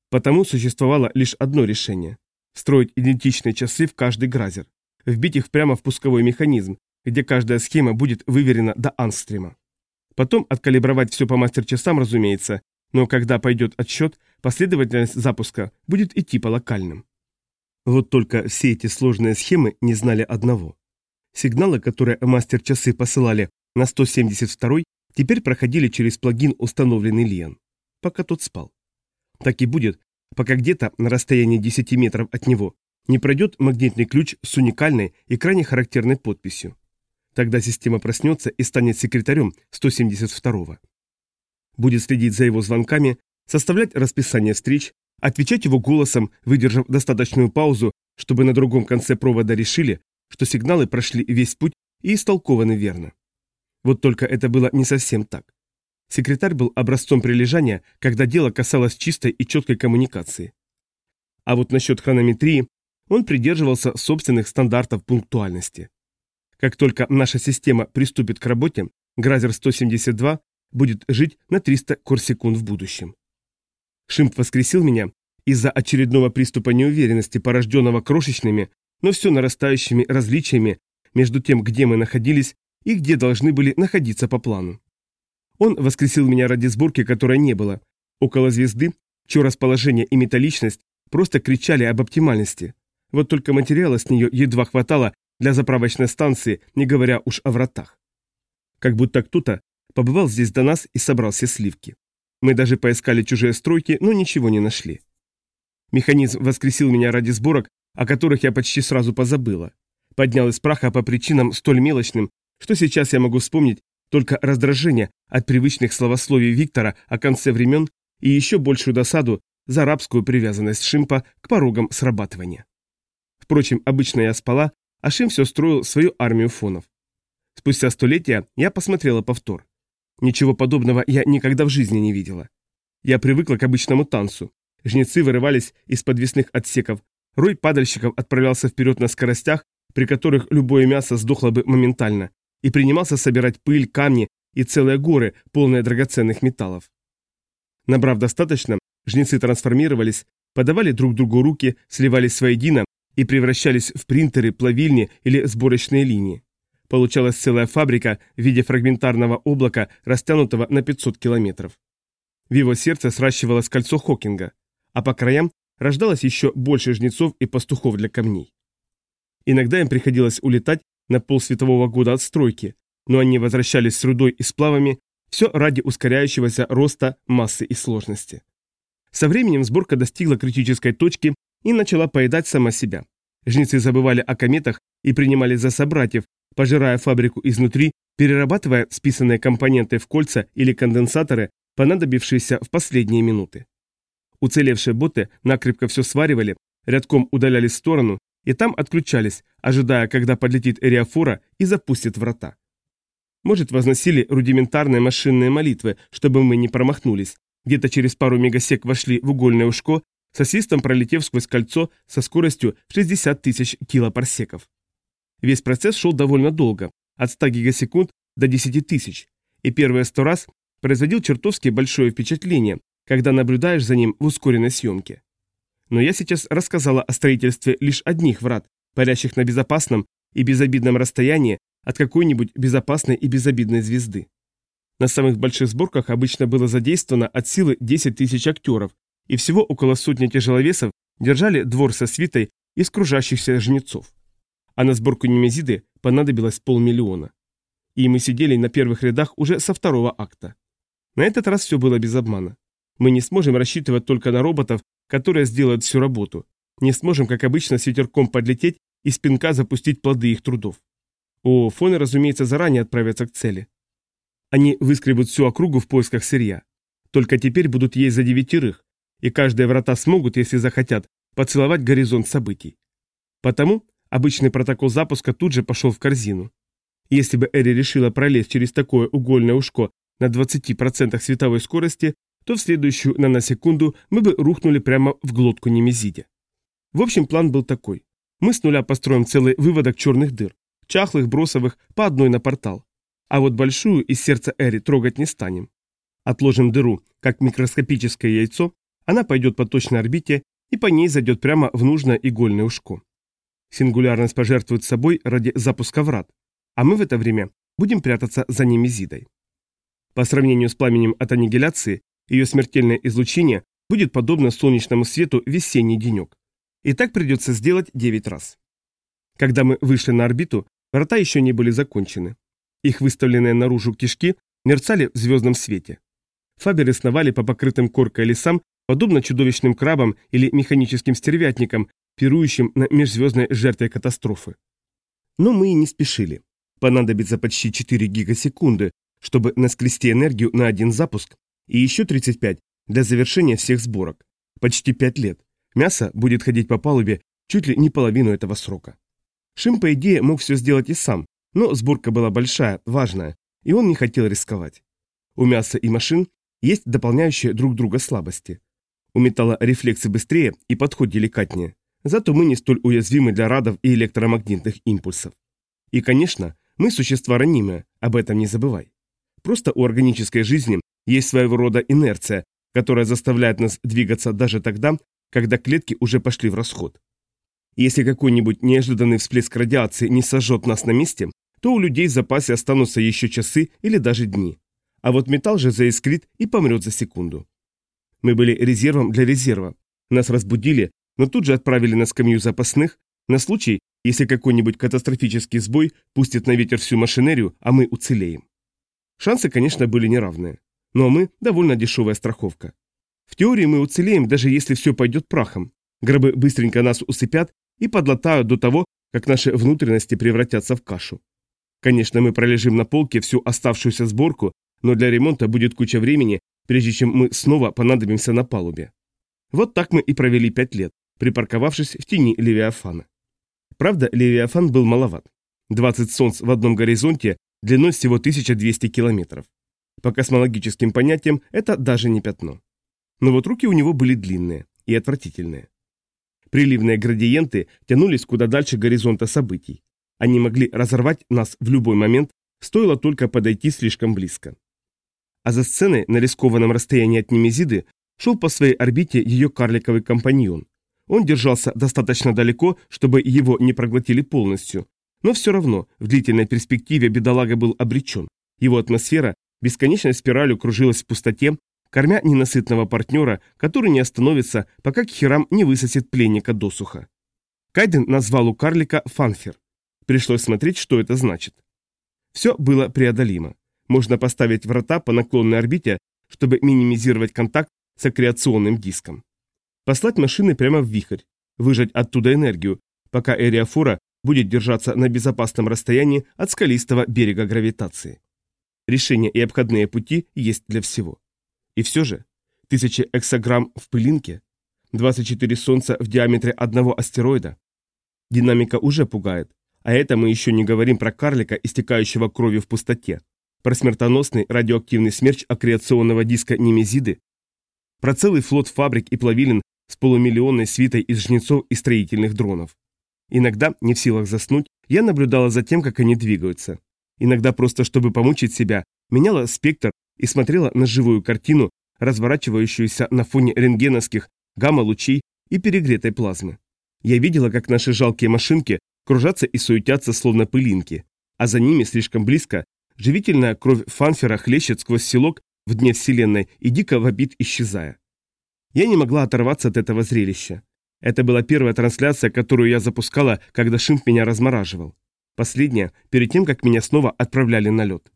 Потому существовало лишь одно решение – строить идентичные часы в каждый гразер, вбить их прямо в пусковой механизм, где каждая схема будет выверена до ангстрима. Потом откалибровать все по мастер-часам, разумеется, но когда пойдет отсчет, последовательность запуска будет идти по локальным. Вот только все эти сложные схемы не знали одного. Сигналы, которые мастер-часы посылали на 172 теперь проходили через плагин, установленный Лиан, пока тот спал. Так и будет, пока где-то на расстоянии 10 метров от него не пройдет магнитный ключ с уникальной и крайне характерной подписью. Тогда система проснется и станет секретарем 172-го. Будет следить за его звонками, составлять расписание встреч, отвечать его голосом, выдержав достаточную паузу, чтобы на другом конце провода решили, что сигналы прошли весь путь и истолкованы верно. Вот только это было не совсем так. Секретарь был образцом прилежания, когда дело касалось чистой и четкой коммуникации. А вот насчет хронометрии он придерживался собственных стандартов пунктуальности. Как только наша система приступит к работе, Гразер 172 будет жить на 300 корсекунд в будущем. Шимп воскресил меня из-за очередного приступа неуверенности, порожденного крошечными, но все нарастающими различиями между тем, где мы находились и где должны были находиться по плану. Он воскресил меня ради сборки, которой не было, около звезды, чье расположение и металличность просто кричали об оптимальности. Вот только материала с нее едва хватало для заправочной станции, не говоря уж о вратах. Как будто кто-то побывал здесь до нас и собрал все сливки. Мы даже поискали чужие стройки, но ничего не нашли. Механизм воскресил меня ради сборок, о которых я почти сразу позабыла. Поднял из праха по причинам столь мелочным, что сейчас я могу вспомнить только раздражение от привычных словословий Виктора о конце времен и еще большую досаду за арабскую привязанность Шимпа к порогам срабатывания. Впрочем, обычно я спала, а Шим все строил свою армию фонов. Спустя столетия я посмотрела повтор. Ничего подобного я никогда в жизни не видела. Я привыкла к обычному танцу. Жнецы вырывались из подвесных отсеков, рой падальщиков отправлялся вперед на скоростях, при которых любое мясо сдохло бы моментально, и принимался собирать пыль, камни и целые горы, полные драгоценных металлов. Набрав достаточно, жнецы трансформировались, подавали друг другу руки, сливались воедино и превращались в принтеры, плавильни или сборочные линии. Получалась целая фабрика в виде фрагментарного облака, растянутого на 500 километров. В его сердце сращивалось кольцо Хокинга, а по краям рождалось еще больше жнецов и пастухов для камней. Иногда им приходилось улетать на полсветового года от стройки, но они возвращались с рудой и сплавами, все ради ускоряющегося роста массы и сложности. Со временем сборка достигла критической точки и начала поедать сама себя. Жнецы забывали о кометах и принимались за собратьев, пожирая фабрику изнутри, перерабатывая списанные компоненты в кольца или конденсаторы, понадобившиеся в последние минуты. Уцелевшие боты накрепко все сваривали, рядком удалялись в сторону, и там отключались, ожидая, когда подлетит Эриафора и запустит врата. Может, возносили рудиментарные машинные молитвы, чтобы мы не промахнулись. Где-то через пару мегасек вошли в угольное ушко, со свистом пролетев сквозь кольцо со скоростью 60 тысяч килопарсеков. Весь процесс шел довольно долго, от 100 гигасекунд до 10 тысяч, и первые сто раз производил чертовски большое впечатление, когда наблюдаешь за ним в ускоренной съемке. Но я сейчас рассказала о строительстве лишь одних врат, парящих на безопасном и безобидном расстоянии от какой-нибудь безопасной и безобидной звезды. На самых больших сборках обычно было задействовано от силы 10 тысяч актеров, и всего около сотни тяжеловесов держали двор со свитой из кружащихся жнецов. А на сборку немезиды понадобилось полмиллиона. И мы сидели на первых рядах уже со второго акта. На этот раз все было без обмана. Мы не сможем рассчитывать только на роботов, которые сделают всю работу. Не сможем, как обычно, с ветерком подлететь и спинка запустить плоды их трудов. О, фоны, разумеется, заранее отправятся к цели. Они выскребут всю округу в поисках сырья. Только теперь будут есть за девятерых, и каждые врата смогут, если захотят, поцеловать горизонт событий. Потому обычный протокол запуска тут же пошел в корзину. Если бы Эри решила пролезть через такое угольное ушко на 20% световой скорости, то в следующую наносекунду мы бы рухнули прямо в глотку Немезиде. В общем, план был такой. Мы с нуля построим целый выводок черных дыр, чахлых, бросовых, по одной на портал. А вот большую из сердца Эри трогать не станем. Отложим дыру, как микроскопическое яйцо, она пойдет по точной орбите и по ней зайдет прямо в нужное игольное ушко. Сингулярность пожертвует собой ради запуска врат, а мы в это время будем прятаться за Немезидой. По сравнению с пламенем от аннигиляции, ее смертельное излучение будет подобно солнечному свету весенний денек. И так придется сделать 9 раз. Когда мы вышли на орбиту, врата еще не были закончены. Их выставленные наружу кишки мерцали в звездном свете. Фаберы сновали по покрытым коркой лесам, подобно чудовищным крабам или механическим стервятникам, пирующим на межзвездной жертве катастрофы. Но мы и не спешили. Понадобится почти 4 гигасекунды, чтобы наскрести энергию на один запуск, и еще 35 для завершения всех сборок. Почти 5 лет. Мясо будет ходить по палубе чуть ли не половину этого срока. Шим, по идее, мог все сделать и сам, но сборка была большая, важная, и он не хотел рисковать. У мяса и машин есть дополняющие друг друга слабости. У металла рефлексы быстрее и подход деликатнее, зато мы не столь уязвимы для радов и электромагнитных импульсов. И, конечно, мы существа ранимые, об этом не забывай. Просто у органической жизни есть своего рода инерция, которая заставляет нас двигаться даже тогда, когда клетки уже пошли в расход. Если какой-нибудь неожиданный всплеск радиации не сожжет нас на месте, то у людей в запасе останутся еще часы или даже дни. А вот металл же заискрит и помрет за секунду. Мы были резервом для резерва. Нас разбудили, но тут же отправили на скамью запасных, на случай, если какой-нибудь катастрофический сбой пустит на ветер всю машинерию, а мы уцелеем. Шансы, конечно, были неравные. Но мы – довольно дешевая страховка. В теории мы уцелеем, даже если все пойдет прахом. Гробы быстренько нас усыпят и подлатают до того, как наши внутренности превратятся в кашу. Конечно, мы пролежим на полке всю оставшуюся сборку, но для ремонта будет куча времени, прежде чем мы снова понадобимся на палубе. Вот так мы и провели пять лет, припарковавшись в тени Левиафана. Правда, Левиафан был маловат. 20 солнц в одном горизонте длиной всего 1200 километров. По космологическим понятиям это даже не пятно. Но вот руки у него были длинные и отвратительные. Приливные градиенты тянулись куда дальше горизонта событий. Они могли разорвать нас в любой момент, стоило только подойти слишком близко. А за сценой, на рискованном расстоянии от Немезиды, шел по своей орбите ее карликовый компаньон. Он держался достаточно далеко, чтобы его не проглотили полностью, но все равно в длительной перспективе бедолага был обречен. Его атмосфера бесконечной спиралью кружилась в пустоте, кормя ненасытного партнера, который не остановится, пока Хирам не высосет пленника досуха. Кайден назвал у карлика фанфер. Пришлось смотреть, что это значит. Все было преодолимо. Можно поставить врата по наклонной орбите, чтобы минимизировать контакт с аккреционным диском. Послать машины прямо в вихрь, выжать оттуда энергию, пока Эриафора будет держаться на безопасном расстоянии от скалистого берега гравитации. Решения и обходные пути есть для всего. И все же, тысячи эксограмм в пылинке, 24 солнца в диаметре одного астероида. Динамика уже пугает, а это мы еще не говорим про карлика, истекающего кровью в пустоте, про смертоносный радиоактивный смерч аккреционного диска Немезиды, про целый флот фабрик и плавилин с полумиллионной свитой из жнецов и строительных дронов. Иногда, не в силах заснуть, я наблюдала за тем, как они двигаются. Иногда просто, чтобы помучить себя, меняла спектр и смотрела на живую картину, разворачивающуюся на фоне рентгеновских гамма-лучей и перегретой плазмы. Я видела, как наши жалкие машинки кружатся и суетятся, словно пылинки, а за ними слишком близко живительная кровь фанфера хлещет сквозь селок в дне Вселенной и дико вопит, исчезая. Я не могла оторваться от этого зрелища. Это была первая трансляция, которую я запускала, когда Шимп меня размораживал. Последняя, перед тем, как меня снова отправляли на лед.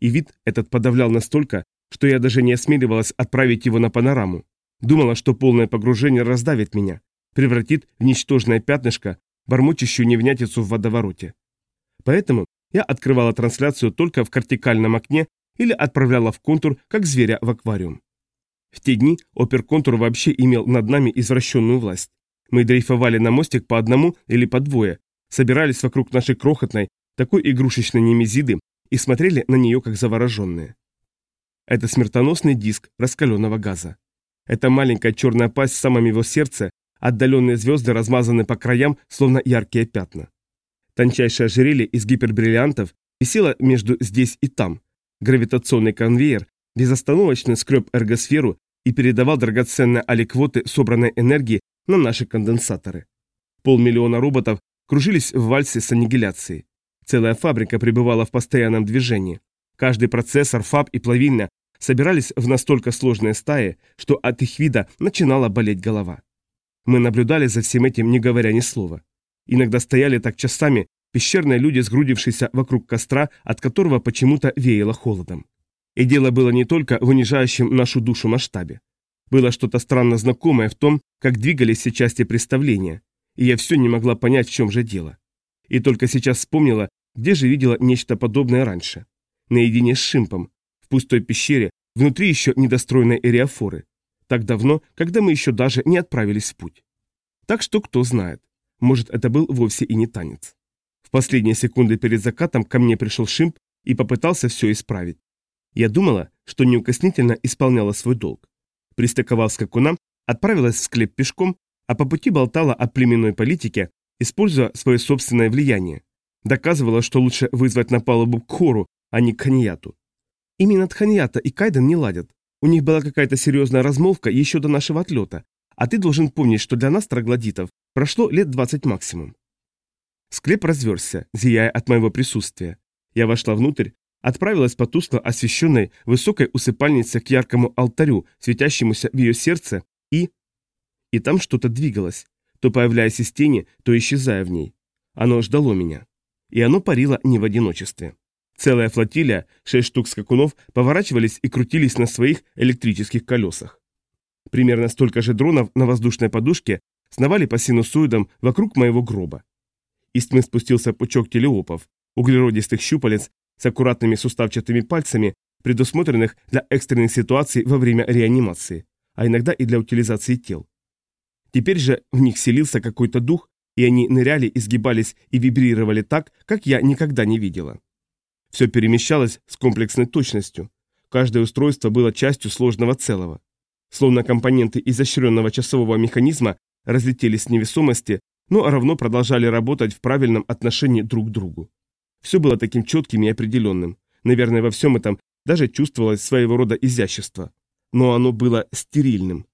И вид этот подавлял настолько, что я даже не осмеливалась отправить его на панораму. Думала, что полное погружение раздавит меня, превратит в ничтожное пятнышко, бормочущую невнятицу в водовороте. Поэтому я открывала трансляцию только в кортикальном окне или отправляла в контур, как зверя в аквариум. В те дни оперконтур вообще имел над нами извращенную власть. Мы дрейфовали на мостик по одному или по двое, собирались вокруг нашей крохотной, такой игрушечной немезиды и смотрели на нее как завороженные. Это смертоносный диск раскаленного газа. Это маленькая черная пасть в самом его сердце, отдаленные звезды размазаны по краям, словно яркие пятна. Тончайшее ожерелье из гипербриллиантов висело между здесь и там. Гравитационный конвейер безостановочно скреб эргосферу и передавал драгоценные аликвоты собранной энергии на наши конденсаторы. Полмиллиона роботов кружились в вальсе с аннигиляцией. Целая фабрика пребывала в постоянном движении. Каждый процессор, фаб и плавильня собирались в настолько сложные стаи, что от их вида начинала болеть голова. Мы наблюдали за всем этим, не говоря ни слова. Иногда стояли так часами пещерные люди, сгрудившиеся вокруг костра, от которого почему-то веяло холодом. И дело было не только в унижающем нашу душу масштабе. Было что-то странно знакомое в том, как двигались все части представления, и я все не могла понять, в чем же дело. И только сейчас вспомнила, где же видела нечто подобное раньше. Наедине с Шимпом, в пустой пещере, внутри еще недостроенной эриофоры. Так давно, когда мы еще даже не отправились в путь. Так что кто знает, может это был вовсе и не танец. В последние секунды перед закатом ко мне пришел Шимп и попытался все исправить. Я думала, что неукоснительно исполняла свой долг. Пристыковав скакуна, отправилась в склеп пешком, а по пути болтала о племенной политике, используя свое собственное влияние. Доказывала, что лучше вызвать на палубу к хору, а не к Ханияту. Именно Тханьята и Кайден не ладят. У них была какая-то серьезная размолвка еще до нашего отлета, а ты должен помнить, что для нас, троглодитов, прошло лет 20 максимум. Склеп разверся, зияя от моего присутствия. Я вошла внутрь, отправилась по тускло освещенной высокой усыпальнице к яркому алтарю, светящемуся в ее сердце, и... И там что-то двигалось, то появляясь из тени, то исчезая в ней. Оно ждало меня. И оно парило не в одиночестве. Целая флотилия, шесть штук скакунов, поворачивались и крутились на своих электрических колесах. Примерно столько же дронов на воздушной подушке сновали по синусоидам вокруг моего гроба. Из тьмы спустился пучок телеопов, углеродистых щупалец с аккуратными суставчатыми пальцами, предусмотренных для экстренных ситуаций во время реанимации, а иногда и для утилизации тел. Теперь же в них селился какой-то дух, и они ныряли, изгибались и вибрировали так, как я никогда не видела. Все перемещалось с комплексной точностью. Каждое устройство было частью сложного целого. Словно компоненты изощренного часового механизма разлетелись с невесомости, но равно продолжали работать в правильном отношении друг к другу. Все было таким четким и определенным. Наверное, во всем этом даже чувствовалось своего рода изящество. Но оно было стерильным.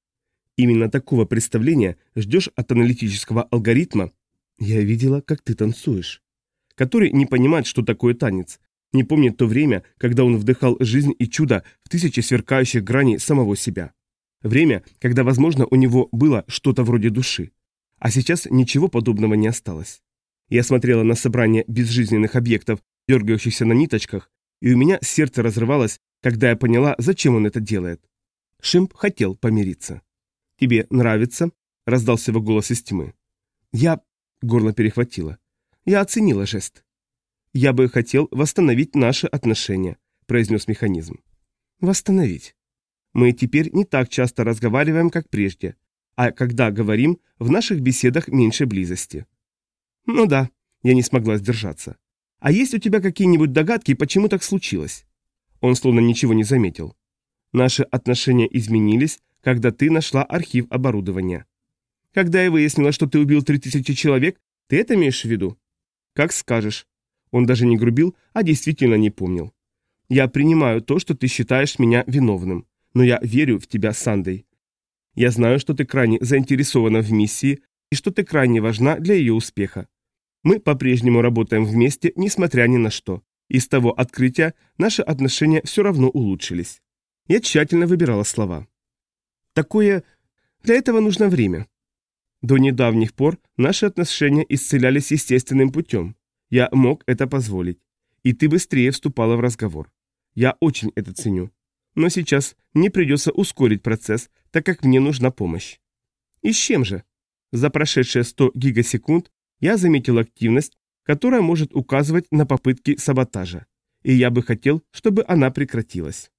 Именно такого представления ждешь от аналитического алгоритма. Я видела, как ты танцуешь. Который не понимает, что такое танец, не помнит то время, когда он вдыхал жизнь и чудо в тысячи сверкающих граней самого себя. Время, когда, возможно, у него было что-то вроде души. А сейчас ничего подобного не осталось. Я смотрела на собрание безжизненных объектов, дергающихся на ниточках, и у меня сердце разрывалось, когда я поняла, зачем он это делает. Шимп хотел помириться. «Тебе нравится?» – раздался его голос из тьмы. «Я...» – горло перехватило. «Я оценила жест». «Я бы хотел восстановить наши отношения», – произнес механизм. «Восстановить. Мы теперь не так часто разговариваем, как прежде, а когда говорим, в наших беседах меньше близости». «Ну да», – я не смогла сдержаться. «А есть у тебя какие-нибудь догадки, почему так случилось?» Он словно ничего не заметил. «Наши отношения изменились, когда ты нашла архив оборудования. Когда я выяснила, что ты убил 3000 человек, ты это имеешь в виду?» «Как скажешь. Он даже не грубил, а действительно не помнил. «Я принимаю то, что ты считаешь меня виновным, но я верю в тебя, Сандей. Я знаю, что ты крайне заинтересована в миссии и что ты крайне важна для ее успеха. Мы по-прежнему работаем вместе, несмотря ни на что. И с того открытия наши отношения все равно улучшились. Я тщательно выбирала слова. Такое... Для этого нужно время. До недавних пор наши отношения исцелялись естественным путем. Я мог это позволить. И ты быстрее вступала в разговор. Я очень это ценю. Но сейчас мне придется ускорить процесс, так как мне нужна помощь. И с чем же? За прошедшие 100 гигасекунд я заметил активность, которая может указывать на попытки саботажа. И я бы хотел, чтобы она прекратилась.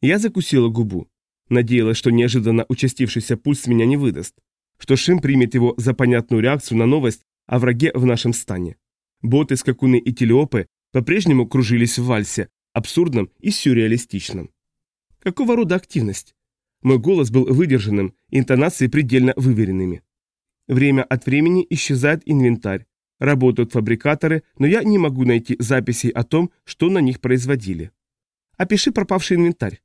Я закусила губу. Надеялась, что неожиданно участившийся пульс меня не выдаст, что Шим примет его за понятную реакцию на новость о враге в нашем стане. Боты, скакуны и телеопы по-прежнему кружились в вальсе, абсурдном и сюрреалистичном. Какого рода активность? Мой голос был выдержанным, интонации предельно выверенными. Время от времени исчезает инвентарь, работают фабрикаторы, но я не могу найти записей о том, что на них производили. Опиши пропавший инвентарь.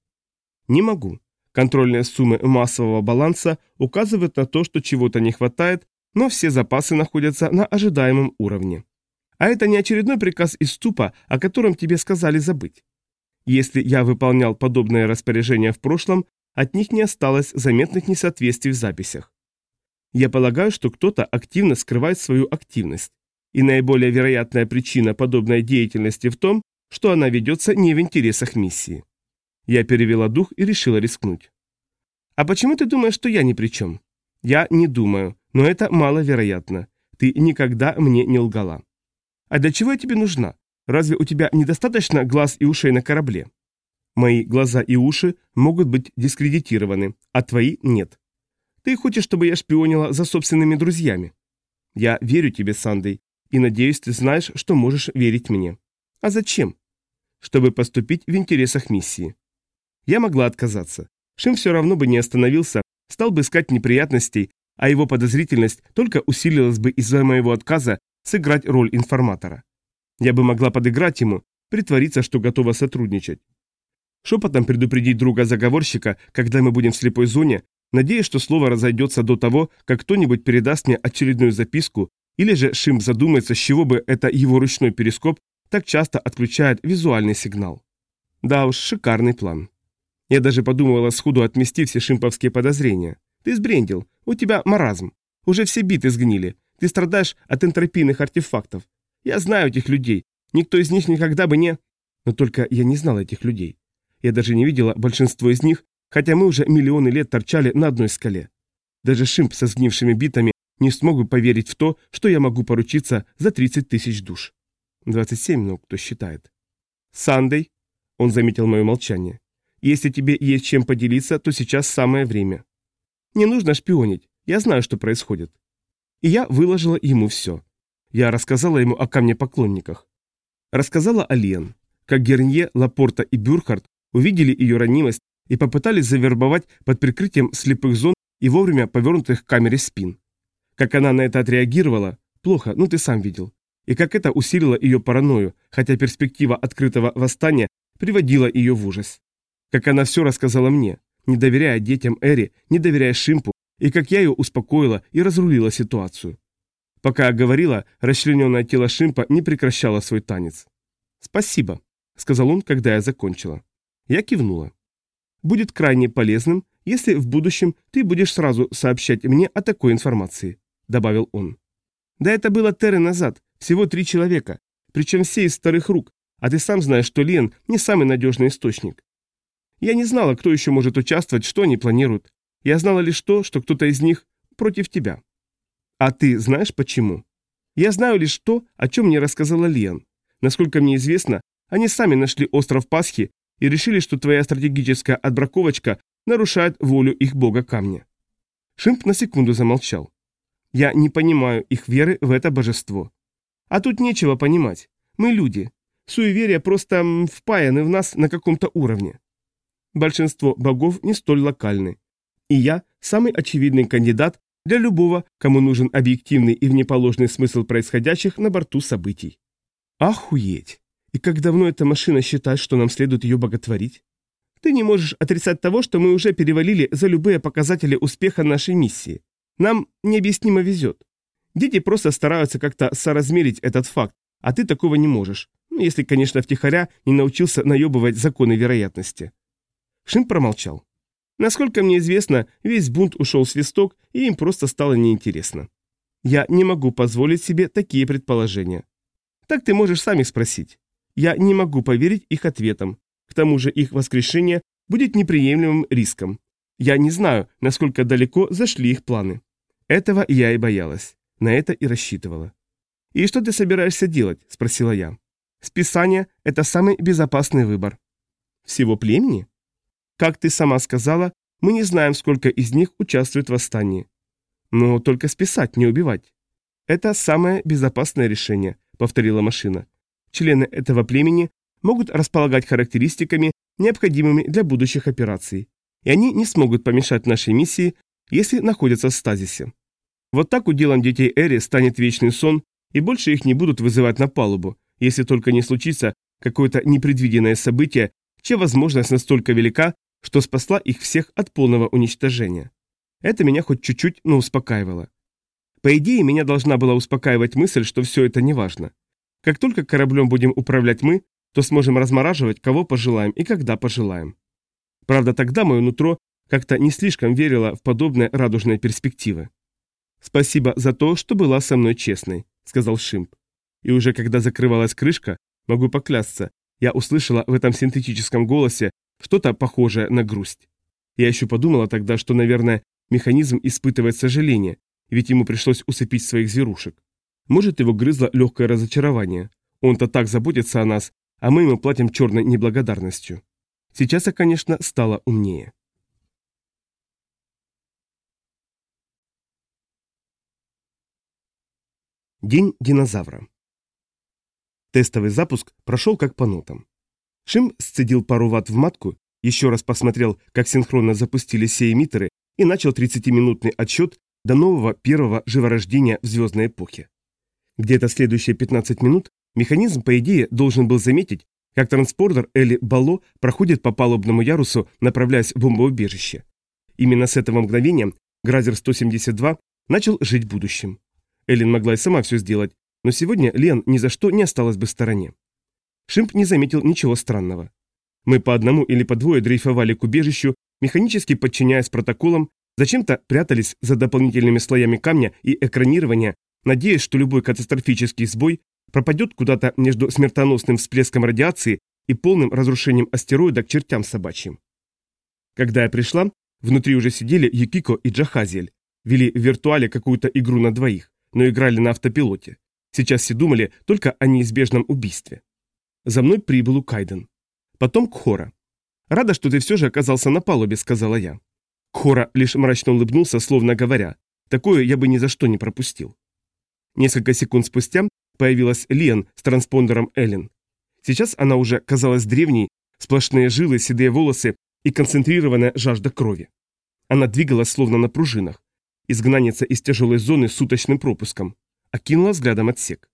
Не могу. Контрольные суммы массового баланса указывают на то, что чего-то не хватает, но все запасы находятся на ожидаемом уровне. А это не очередной приказ из ступа, о котором тебе сказали забыть. Если я выполнял подобное распоряжение в прошлом, от них не осталось заметных несоответствий в записях. Я полагаю, что кто-то активно скрывает свою активность. И наиболее вероятная причина подобной деятельности в том, что она ведется не в интересах миссии. Я перевела дух и решила рискнуть. «А почему ты думаешь, что я ни при чем?» «Я не думаю, но это маловероятно. Ты никогда мне не лгала». «А для чего я тебе нужна? Разве у тебя недостаточно глаз и ушей на корабле?» «Мои глаза и уши могут быть дискредитированы, а твои нет. Ты хочешь, чтобы я шпионила за собственными друзьями?» «Я верю тебе, Сандей, и надеюсь, ты знаешь, что можешь верить мне». «А зачем?» «Чтобы поступить в интересах миссии. Я могла отказаться. Шим все равно бы не остановился, стал бы искать неприятностей, а его подозрительность только усилилась бы из-за моего отказа сыграть роль информатора. Я бы могла подыграть ему, притвориться, что готова сотрудничать. Шепотом предупредить друга-заговорщика, когда мы будем в слепой зоне, надеясь, что слово разойдется до того, как кто-нибудь передаст мне очередную записку, или же Шим задумается, с чего бы это его ручной перископ так часто отключает визуальный сигнал. Да уж, шикарный план. Я даже подумывала сходу отмести все шимповские подозрения. Ты сбрендил, у тебя маразм. Уже все биты сгнили. Ты страдаешь от энтропийных артефактов. Я знаю этих людей. Никто из них никогда бы не... Но только я не знал этих людей. Я даже не видела большинство из них, хотя мы уже миллионы лет торчали на одной скале. Даже Шимп со сгнившими битами не смог бы поверить в то, что я могу поручиться за 30 тысяч душ. 27, ну, кто считает. Сандей, он заметил мое молчание. Если тебе есть чем поделиться, то сейчас самое время. Не нужно шпионить, я знаю, что происходит. И я выложила ему все. Я рассказала ему о камнепоклонниках. Рассказала о Лен, как Гернье, Лапорта и Бюрхард увидели ее ранимость и попытались завербовать под прикрытием слепых зон и вовремя повернутых к камере спин. Как она на это отреагировала, плохо, ну ты сам видел. И как это усилило ее паранойю, хотя перспектива открытого восстания приводила ее в ужас как она все рассказала мне, не доверяя детям Эри, не доверяя Шимпу, и как я ее успокоила и разрулила ситуацию. Пока я говорила, расчлененное тело Шимпа не прекращало свой танец. «Спасибо», — сказал он, когда я закончила. Я кивнула. «Будет крайне полезным, если в будущем ты будешь сразу сообщать мне о такой информации», — добавил он. «Да это было Терры назад, всего три человека, причем все из старых рук, а ты сам знаешь, что Лен не самый надежный источник. Я не знала, кто еще может участвовать, что они планируют. Я знала лишь то, что кто-то из них против тебя. А ты знаешь почему? Я знаю лишь то, о чем мне рассказала Лиан. Насколько мне известно, они сами нашли остров Пасхи и решили, что твоя стратегическая отбраковочка нарушает волю их бога камня. Шимп на секунду замолчал. Я не понимаю их веры в это божество. А тут нечего понимать. Мы люди. Суеверия просто впаяны в нас на каком-то уровне. Большинство богов не столь локальны. И я – самый очевидный кандидат для любого, кому нужен объективный и внеположный смысл происходящих на борту событий. Охуеть! И как давно эта машина считает, что нам следует ее боготворить? Ты не можешь отрицать того, что мы уже перевалили за любые показатели успеха нашей миссии. Нам необъяснимо везет. Дети просто стараются как-то соразмерить этот факт, а ты такого не можешь. Ну, если, конечно, втихаря не научился наебывать законы вероятности. Шим промолчал. Насколько мне известно, весь бунт ушел в свисток, и им просто стало неинтересно. Я не могу позволить себе такие предположения. Так ты можешь сами спросить. Я не могу поверить их ответам. К тому же их воскрешение будет неприемлемым риском. Я не знаю, насколько далеко зашли их планы. Этого я и боялась. На это и рассчитывала. «И что ты собираешься делать?» – спросила я. «Списание – это самый безопасный выбор». «Всего племени?» «Как ты сама сказала, мы не знаем, сколько из них участвует в восстании. Но только списать, не убивать. Это самое безопасное решение, повторила машина. Члены этого племени могут располагать характеристиками, необходимыми для будущих операций. И они не смогут помешать нашей миссии, если находятся в стазисе. Вот так уделом детей Эри станет вечный сон, и больше их не будут вызывать на палубу, если только не случится какое-то непредвиденное событие, чья возможность настолько велика, что спасла их всех от полного уничтожения. Это меня хоть чуть-чуть, но успокаивало. По идее, меня должна была успокаивать мысль, что все это не важно. Как только кораблем будем управлять мы, то сможем размораживать, кого пожелаем и когда пожелаем. Правда, тогда мое нутро как-то не слишком верило в подобные радужные перспективы. «Спасибо за то, что была со мной честной», — сказал Шимп. И уже когда закрывалась крышка, могу поклясться, я услышала в этом синтетическом голосе что-то похожее на грусть. Я еще подумала тогда, что, наверное, Механизм испытывает сожаление, ведь ему пришлось усыпить своих зверушек. Может, его грызло легкое разочарование. Он-то так заботится о нас, а мы ему платим черной неблагодарностью. Сейчас я, конечно, стала умнее. День динозавра. Тестовый запуск прошел как по нотам. Шим сцедил пару ватт в матку, еще раз посмотрел, как синхронно запустились все эмиттеры и начал 30-минутный отсчет до нового первого живорождения в звездной эпохе. Где-то следующие 15 минут механизм, по идее, должен был заметить, как транспортер Эли Балло проходит по палубному ярусу, направляясь в бомбоубежище. Именно с этого мгновения Гразер-172 начал жить будущим. Эллен могла и сама все сделать, но сегодня Лен ни за что не осталась бы в стороне. Шимп не заметил ничего странного. Мы по одному или по двое дрейфовали к убежищу, механически подчиняясь протоколам, зачем-то прятались за дополнительными слоями камня и экранирования, надеясь, что любой катастрофический сбой пропадет куда-то между смертоносным всплеском радиации и полным разрушением астероида к чертям собачьим. Когда я пришла, внутри уже сидели Юкико и Джахазиэль, вели в виртуале какую-то игру на двоих, но играли на автопилоте. Сейчас все думали только о неизбежном убийстве. За мной прибыл Укайден. Потом Кхора. «Рада, что ты все же оказался на палубе», — сказала я. Хора лишь мрачно улыбнулся, словно говоря, «такое я бы ни за что не пропустил». Несколько секунд спустя появилась Лен с транспондером Эллен. Сейчас она уже казалась древней, сплошные жилы, седые волосы и концентрированная жажда крови. Она двигалась словно на пружинах. Изгнанница из тяжелой зоны с суточным пропуском. Окинула взглядом отсек.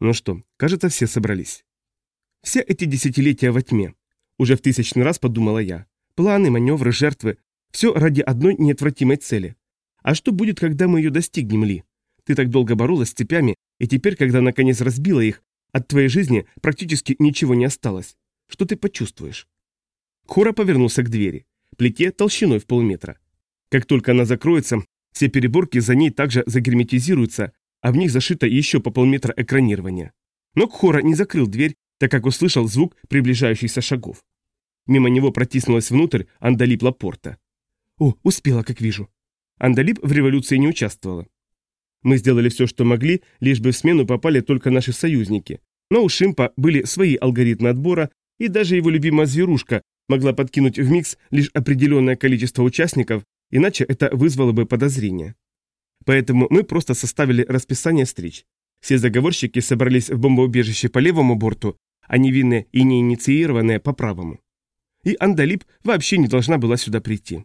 Ну что, кажется, все собрались. Все эти десятилетия во тьме, уже в тысячный раз подумала я. Планы, маневры, жертвы. Все ради одной неотвратимой цели. А что будет, когда мы ее достигнем, Ли? Ты так долго боролась с цепями, и теперь, когда наконец разбила их, от твоей жизни практически ничего не осталось. Что ты почувствуешь? Хора повернулся к двери. Плите толщиной в полметра. Как только она закроется, все переборки за ней также загерметизируются, а в них зашито еще по полметра экранирования. Но Кхора не закрыл дверь, так как услышал звук приближающихся шагов. Мимо него протиснулась внутрь Андалип Лапорта. «О, успела, как вижу». Андалип в революции не участвовала. Мы сделали все, что могли, лишь бы в смену попали только наши союзники. Но у Шимпа были свои алгоритмы отбора, и даже его любимая зверушка могла подкинуть в микс лишь определенное количество участников, иначе это вызвало бы подозрения. Поэтому мы просто составили расписание встреч. Все заговорщики собрались в бомбоубежище по левому борту, а невинные и неинициированные по правому. И Андалип вообще не должна была сюда прийти.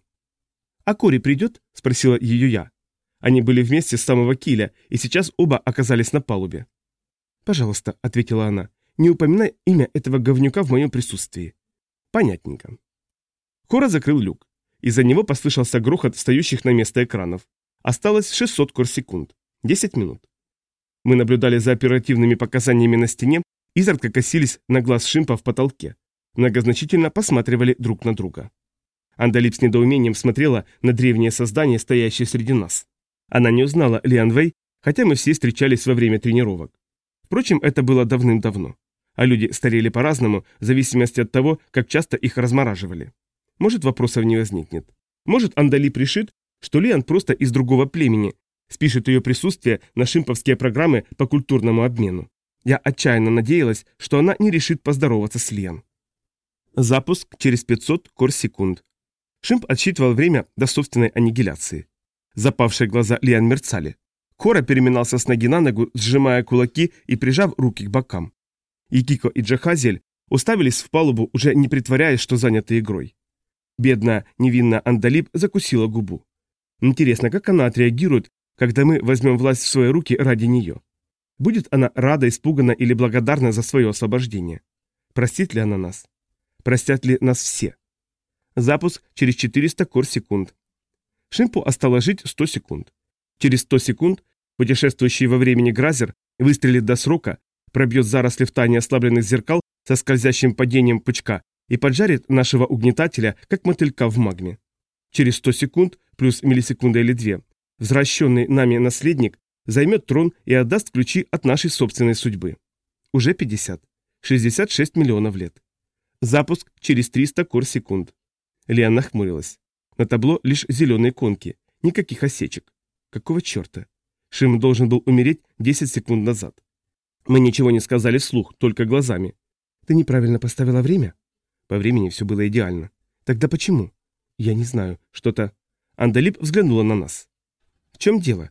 «А Кори придет?» – спросила ее я. Они были вместе с самого киля, и сейчас оба оказались на палубе. «Пожалуйста», – ответила она, – «не упоминай имя этого говнюка в моем присутствии». «Понятненько». Кора закрыл люк. Из-за него послышался грохот встающих на место экранов. Осталось 600 корсекунд. 10 минут. Мы наблюдали за оперативными показаниями на стене, изредка косились на глаз шимпа в потолке. Многозначительно посматривали друг на друга. Андалип с недоумением смотрела на древнее создание, стоящее среди нас. Она не узнала Лиан Вэй, хотя мы все встречались во время тренировок. Впрочем, это было давным-давно. А люди старели по-разному, в зависимости от того, как часто их размораживали. Может, вопросов не возникнет. Может, Андалип решит, что Лиан просто из другого племени, спишет ее присутствие на шимповские программы по культурному обмену. Я отчаянно надеялась, что она не решит поздороваться с Лиан. Запуск через 500 корс-секунд. Шимп отсчитывал время до собственной аннигиляции. Запавшие глаза Лиан мерцали. Кора переминался с ноги на ногу, сжимая кулаки и прижав руки к бокам. И и Джахазель уставились в палубу, уже не притворяясь, что заняты игрой. Бедная, невинная Андалип закусила губу. Интересно, как она отреагирует, когда мы возьмем власть в свои руки ради нее? Будет она рада, испугана или благодарна за свое освобождение? Простит ли она нас? Простят ли нас все? Запуск через 400 кор секунд. Шимпу осталось жить 100 секунд. Через 100 секунд путешествующий во времени Гразер выстрелит до срока, пробьет заросли в тайне ослабленных зеркал со скользящим падением пучка и поджарит нашего угнетателя, как мотылька в магме. Через 100 секунд, плюс миллисекунда или две, возвращенный нами наследник займет трон и отдаст ключи от нашей собственной судьбы. Уже 50. 66 миллионов лет. Запуск через 300 кор секунд. Лиан нахмурилась. На табло лишь зеленые конки, никаких осечек. Какого черта? Шим должен был умереть 10 секунд назад. Мы ничего не сказали вслух, только глазами. Ты неправильно поставила время? По времени все было идеально. Тогда почему? Я не знаю, что-то... Андалип взглянула на нас. В чем дело?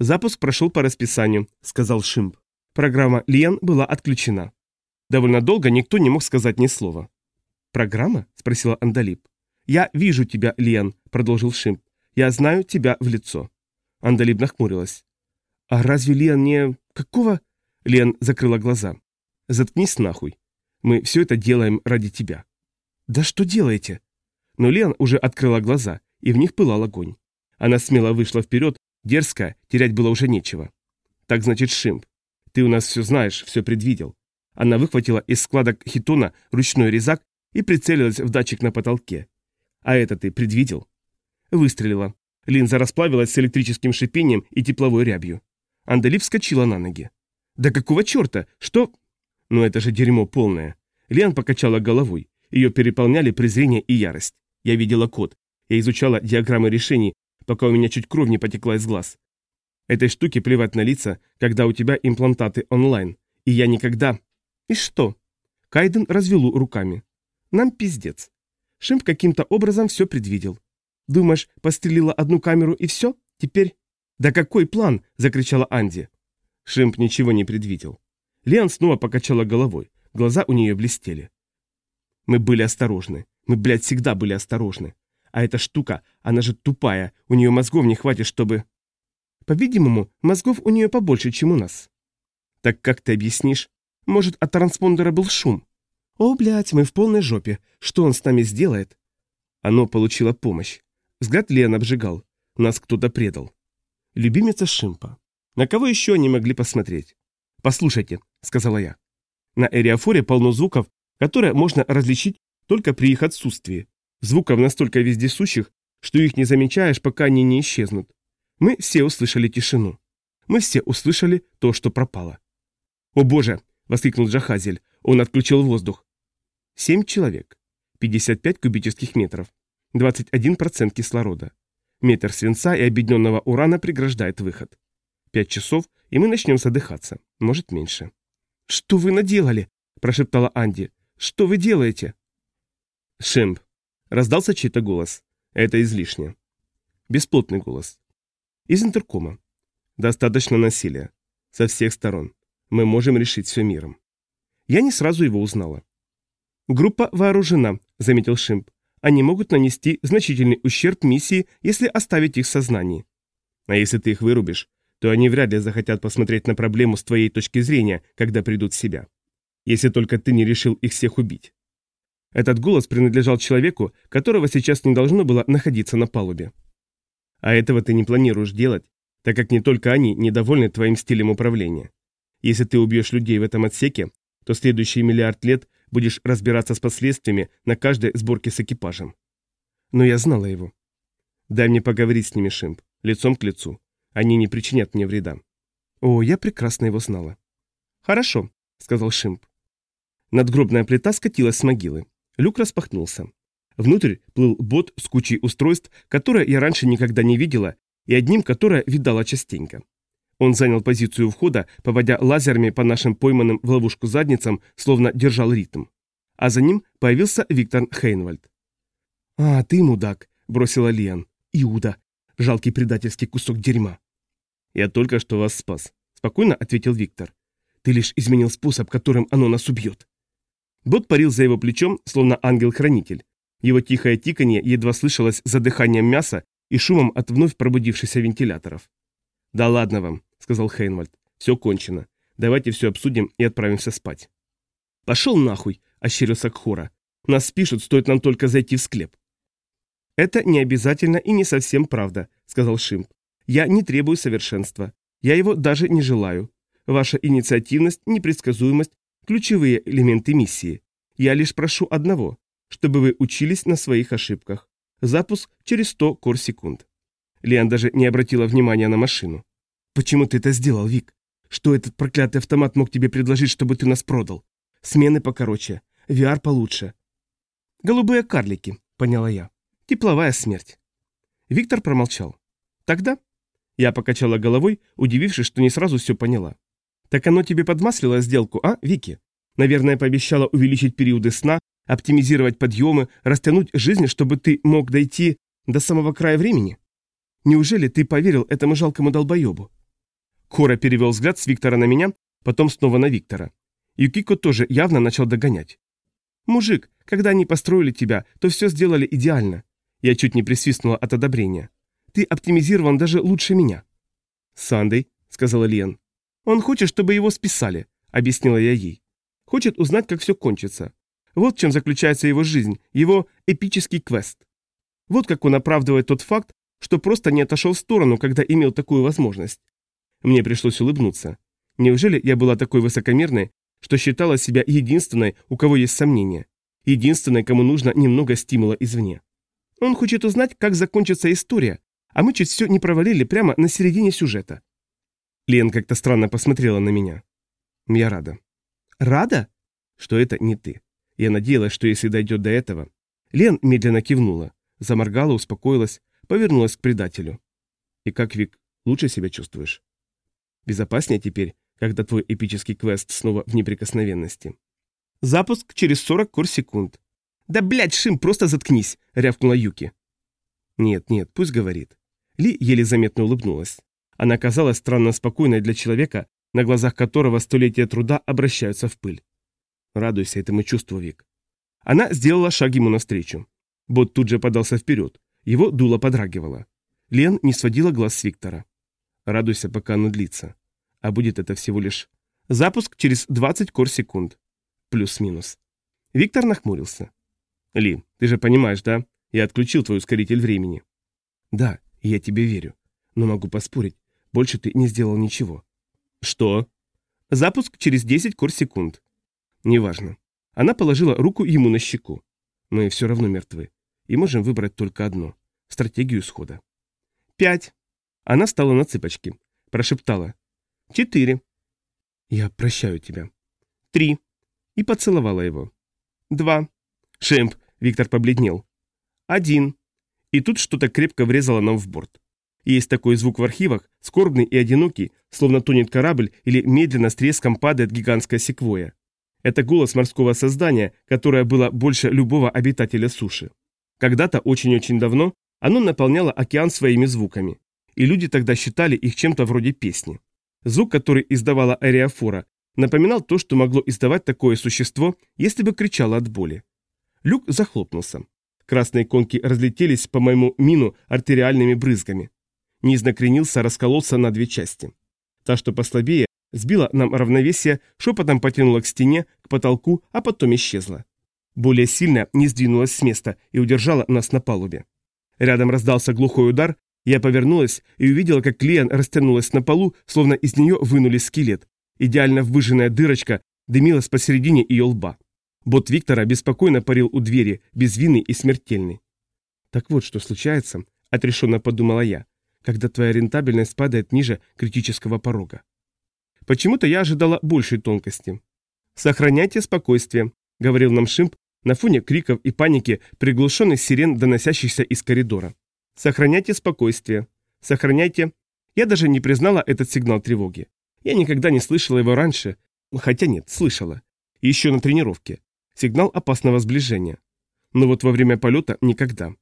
Запуск прошел по расписанию, сказал Шимп. Программа Лиан была отключена. Довольно долго никто не мог сказать ни слова. «Программа?» – спросила Андалип. «Я вижу тебя, Лиан», – продолжил Шимп. «Я знаю тебя в лицо». Андалип нахмурилась. «А разве Лиан не... Какого?» Лиан закрыла глаза. «Заткнись нахуй. Мы все это делаем ради тебя». «Да что делаете?» Но Лиан уже открыла глаза, и в них пылал огонь. Она смело вышла вперед, дерзко, терять было уже нечего. «Так значит, Шимп, ты у нас все знаешь, все предвидел». Она выхватила из складок хитона ручной резак и прицелилась в датчик на потолке. «А это ты предвидел?» Выстрелила. Линза расплавилась с электрическим шипением и тепловой рябью. Андали вскочила на ноги. «Да какого черта? Что...» «Ну это же дерьмо полное». Лиан покачала головой. Ее переполняли презрение и ярость. Я видела код. Я изучала диаграммы решений, пока у меня чуть кровь не потекла из глаз. Этой штуке плевать на лица, когда у тебя имплантаты онлайн. И я никогда... И что? Кайден развел руками. Нам пиздец. Шимп каким-то образом все предвидел. Думаешь, пострелила одну камеру и все? Теперь... «Да какой план?» – закричала Анди. Шимп ничего не предвидел. Лиан снова покачала головой. Глаза у нее блестели. Мы были осторожны. Мы, блядь, всегда были осторожны. А эта штука, она же тупая, у нее мозгов не хватит, чтобы... По-видимому, мозгов у нее побольше, чем у нас. Так как ты объяснишь? Может, от транспондера был шум? О, блядь, мы в полной жопе. Что он с нами сделает? Оно получило помощь. Взгляд Лен обжигал. Нас кто-то предал. Любимица Шимпа. На кого еще они могли посмотреть? «Послушайте», — сказала я. На Эриафоре полно звуков, которые можно различить только при их отсутствии. Звуков настолько вездесущих, что их не замечаешь, пока они не исчезнут. Мы все услышали тишину. Мы все услышали то, что пропало. «О боже!» — воскликнул Джахазель. Он отключил воздух. Семь человек. 55 кубических метров. 21% кислорода. Метр свинца и объединенного урана преграждает выход. Пять часов, и мы начнем задыхаться. Может, меньше. «Что вы наделали?» – прошептала Анди. «Что вы делаете?» «Шемп», — раздался чей-то голос. «Это излишне». Бесплотный голос. Из интеркома. «Достаточно насилия. Со всех сторон. Мы можем решить все миром». Я не сразу его узнала. «Группа вооружена», — заметил Шимп. «Они могут нанести значительный ущерб миссии, если оставить их в сознании». «А если ты их вырубишь, то они вряд ли захотят посмотреть на проблему с твоей точки зрения, когда придут в себя. Если только ты не решил их всех убить». Этот голос принадлежал человеку, которого сейчас не должно было находиться на палубе. А этого ты не планируешь делать, так как не только они недовольны твоим стилем управления. Если ты убьешь людей в этом отсеке, то следующие миллиард лет будешь разбираться с последствиями на каждой сборке с экипажем. Но я знала его. Дай мне поговорить с ними, Шимп, лицом к лицу. Они не причинят мне вреда. О, я прекрасно его знала. Хорошо, сказал Шимп. Надгробная плита скатилась с могилы. Люк распахнулся. Внутрь плыл бот с кучей устройств, которые я раньше никогда не видела, и одним, которое видала частенько. Он занял позицию входа, поводя лазерами по нашим пойманным в ловушку задницам, словно держал ритм. А за ним появился Виктор Хейнвальд. «А, ты мудак», — бросила Лиан. «Иуда, жалкий предательский кусок дерьма». «Я только что вас спас», — спокойно ответил Виктор. «Ты лишь изменил способ, которым оно нас убьет». Бот парил за его плечом, словно ангел-хранитель. Его тихое тиканье едва слышалось за дыханием мяса и шумом от вновь пробудившихся вентиляторов. «Да ладно вам», — сказал Хейнвальд. «Все кончено. Давайте все обсудим и отправимся спать». «Пошел нахуй», — ощерился Кхора. «Нас спишут, стоит нам только зайти в склеп». «Это не обязательно и не совсем правда», — сказал Шимп. «Я не требую совершенства. Я его даже не желаю. Ваша инициативность, непредсказуемость – ключевые элементы миссии. Я лишь прошу одного, чтобы вы учились на своих ошибках. Запуск через 100 кор-секунд». Лиан даже не обратила внимания на машину. «Почему ты это сделал, Вик? Что этот проклятый автомат мог тебе предложить, чтобы ты нас продал? Смены покороче, VR получше». «Голубые карлики», — поняла я. Тепловая смерть. Виктор промолчал. Тогда? Я покачала головой, удивившись, что не сразу все поняла. Так оно тебе подмаслило сделку, а, Вики? Наверное, пообещала увеличить периоды сна, оптимизировать подъемы, растянуть жизнь, чтобы ты мог дойти до самого края времени? Неужели ты поверил этому жалкому долбоебу? Кора перевел взгляд с Виктора на меня, потом снова на Виктора. Юкико тоже явно начал догонять. «Мужик, когда они построили тебя, то все сделали идеально. Я чуть не присвистнула от одобрения. «Ты оптимизирован даже лучше меня». «Сандей», — сказала Лен. «Он хочет, чтобы его списали», — объяснила я ей. «Хочет узнать, как все кончится. Вот в чем заключается его жизнь, его эпический квест. Вот как он оправдывает тот факт, что просто не отошел в сторону, когда имел такую возможность. Мне пришлось улыбнуться. Неужели я была такой высокомерной, что считала себя единственной, у кого есть сомнения? Единственной, кому нужно немного стимула извне? Он хочет узнать, как закончится история, а мы чуть все не провалили прямо на середине сюжета. Лен как-то странно посмотрела на меня. Я рада. Рада? Что это не ты. Я надеялась, что если дойдет до этого... Лен медленно кивнула, заморгала, успокоилась, повернулась к предателю. И как, Вик, лучше себя чувствуешь? Безопаснее теперь, когда твой эпический квест снова в неприкосновенности. Запуск через 40 кор-секунд. «Да, блядь, Шим, просто заткнись!» — рявкнула Юки. «Нет, нет, пусть говорит». Ли еле заметно улыбнулась. Она казалась странно спокойной для человека, на глазах которого столетия труда обращаются в пыль. Радуйся этому чувству, Вик. Она сделала шаг ему навстречу. Бот тут же подался вперед. Его дуло подрагивало. Лен не сводила глаз с Виктора. Радуйся, пока оно длится. А будет это всего лишь... Запуск через 20 кор-секунд. Плюс-минус. Виктор нахмурился. Ли, ты же понимаешь, да? Я отключил твой ускоритель времени. Да, я тебе верю. Но могу поспорить, больше ты не сделал ничего. Что? Запуск через 10 кор-секунд. Неважно. Она положила руку ему на щеку. Мы все равно мертвы. И можем выбрать только одно. Стратегию схода. Пять. Она встала на цыпочки. Прошептала. Четыре. Я прощаю тебя. Три. И поцеловала его. Два. Шемп, Виктор побледнел. «Один». И тут что-то крепко врезало нам в борт. Есть такой звук в архивах, скорбный и одинокий, словно тонет корабль или медленно с треском падает гигантская секвоя. Это голос морского создания, которое было больше любого обитателя суши. Когда-то, очень-очень давно, оно наполняло океан своими звуками. И люди тогда считали их чем-то вроде песни. Звук, который издавала аэрофора, напоминал то, что могло издавать такое существо, если бы кричало от боли. Люк захлопнулся. Красные конки разлетелись по моему мину артериальными брызгами. Низ накренился, раскололся на две части. Та, что послабее, сбила нам равновесие, шепотом потянула к стене, к потолку, а потом исчезла. Более сильно не сдвинулась с места и удержала нас на палубе. Рядом раздался глухой удар, я повернулась и увидела, как Лиан растянулась на полу, словно из нее вынули скелет. Идеально выжженная дырочка дымилась посередине ее лба. Бот Виктора беспокойно парил у двери, безвинный и смертельный. Так вот, что случается, отрешенно подумала я, когда твоя рентабельность падает ниже критического порога. Почему-то я ожидала большей тонкости. «Сохраняйте спокойствие», — говорил нам Шимп на фоне криков и паники, приглушенных сирен, доносящихся из коридора. «Сохраняйте спокойствие. Сохраняйте...» Я даже не признала этот сигнал тревоги. Я никогда не слышала его раньше, хотя нет, слышала. Еще на тренировке. Сигнал опасного сближения. Но вот во время полета никогда.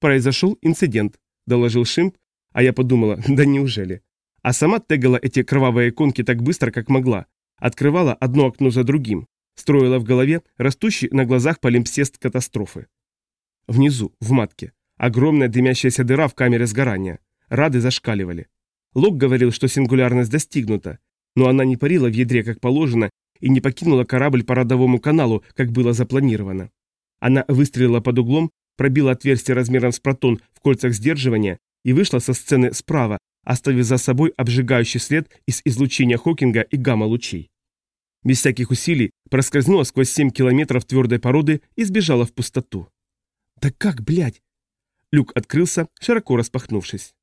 Произошел инцидент, доложил Шимп, а я подумала, да неужели? А сама тегала эти кровавые иконки так быстро, как могла. Открывала одно окно за другим. Строила в голове растущий на глазах полимпсест катастрофы. Внизу, в матке, огромная дымящаяся дыра в камере сгорания. Рады зашкаливали. Лок говорил, что сингулярность достигнута, но она не парила в ядре, как положено, и не покинула корабль по родовому каналу, как было запланировано. Она выстрелила под углом, пробила отверстие размером с протон в кольцах сдерживания и вышла со сцены справа, оставив за собой обжигающий след из излучения Хокинга и гамма-лучей. Без всяких усилий проскользнула сквозь 7 километров твердой породы и сбежала в пустоту. «Да как, блядь?» Люк открылся, широко распахнувшись.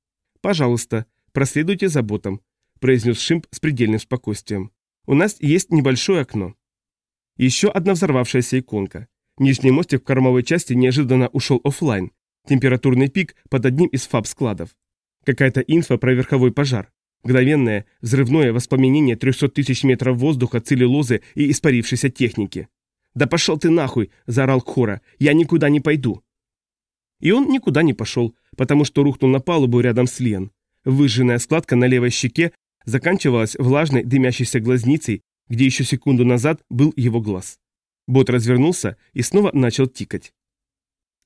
«Пожалуйста, проследуйте за ботом», — произнес Шимп с предельным спокойствием. «У нас есть небольшое окно». Еще одна взорвавшаяся иконка. Нижний мостик в кормовой части неожиданно ушел офлайн. Температурный пик под одним из фаб-складов. Какая-то инфа про верховой пожар. Мгновенное, взрывное воспламенение 300 тысяч метров воздуха, целлюлозы и испарившейся техники. «Да пошел ты нахуй!» – заорал Кхора. «Я никуда не пойду!» И он никуда не пошел, потому что рухнул на палубу рядом с Лен. Выжженная складка на левой щеке заканчивалась влажной дымящейся глазницей, где еще секунду назад был его глаз. Бот развернулся и снова начал тикать.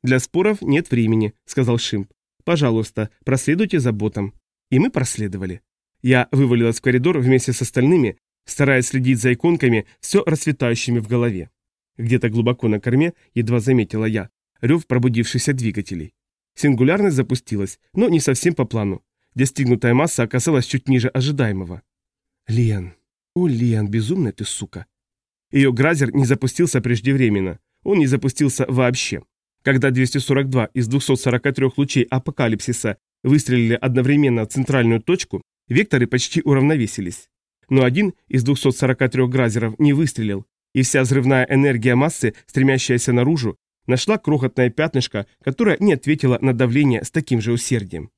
«Для споров нет времени», — сказал Шимп. «Пожалуйста, проследуйте за ботом». И мы проследовали. Я вывалилась в коридор вместе с остальными, стараясь следить за иконками, все расцветающими в голове. Где-то глубоко на корме, едва заметила я, рев пробудившихся двигателей. Сингулярность запустилась, но не совсем по плану. Достигнутая масса оказалась чуть ниже ожидаемого. «Лен, о, Лен, безумная ты сука!» Ее гразер не запустился преждевременно. Он не запустился вообще. Когда 242 из 243 лучей апокалипсиса выстрелили одновременно в центральную точку, векторы почти уравновесились. Но один из 243 гразеров не выстрелил, и вся взрывная энергия массы, стремящаяся наружу, нашла крохотное пятнышко, которое не ответило на давление с таким же усердием.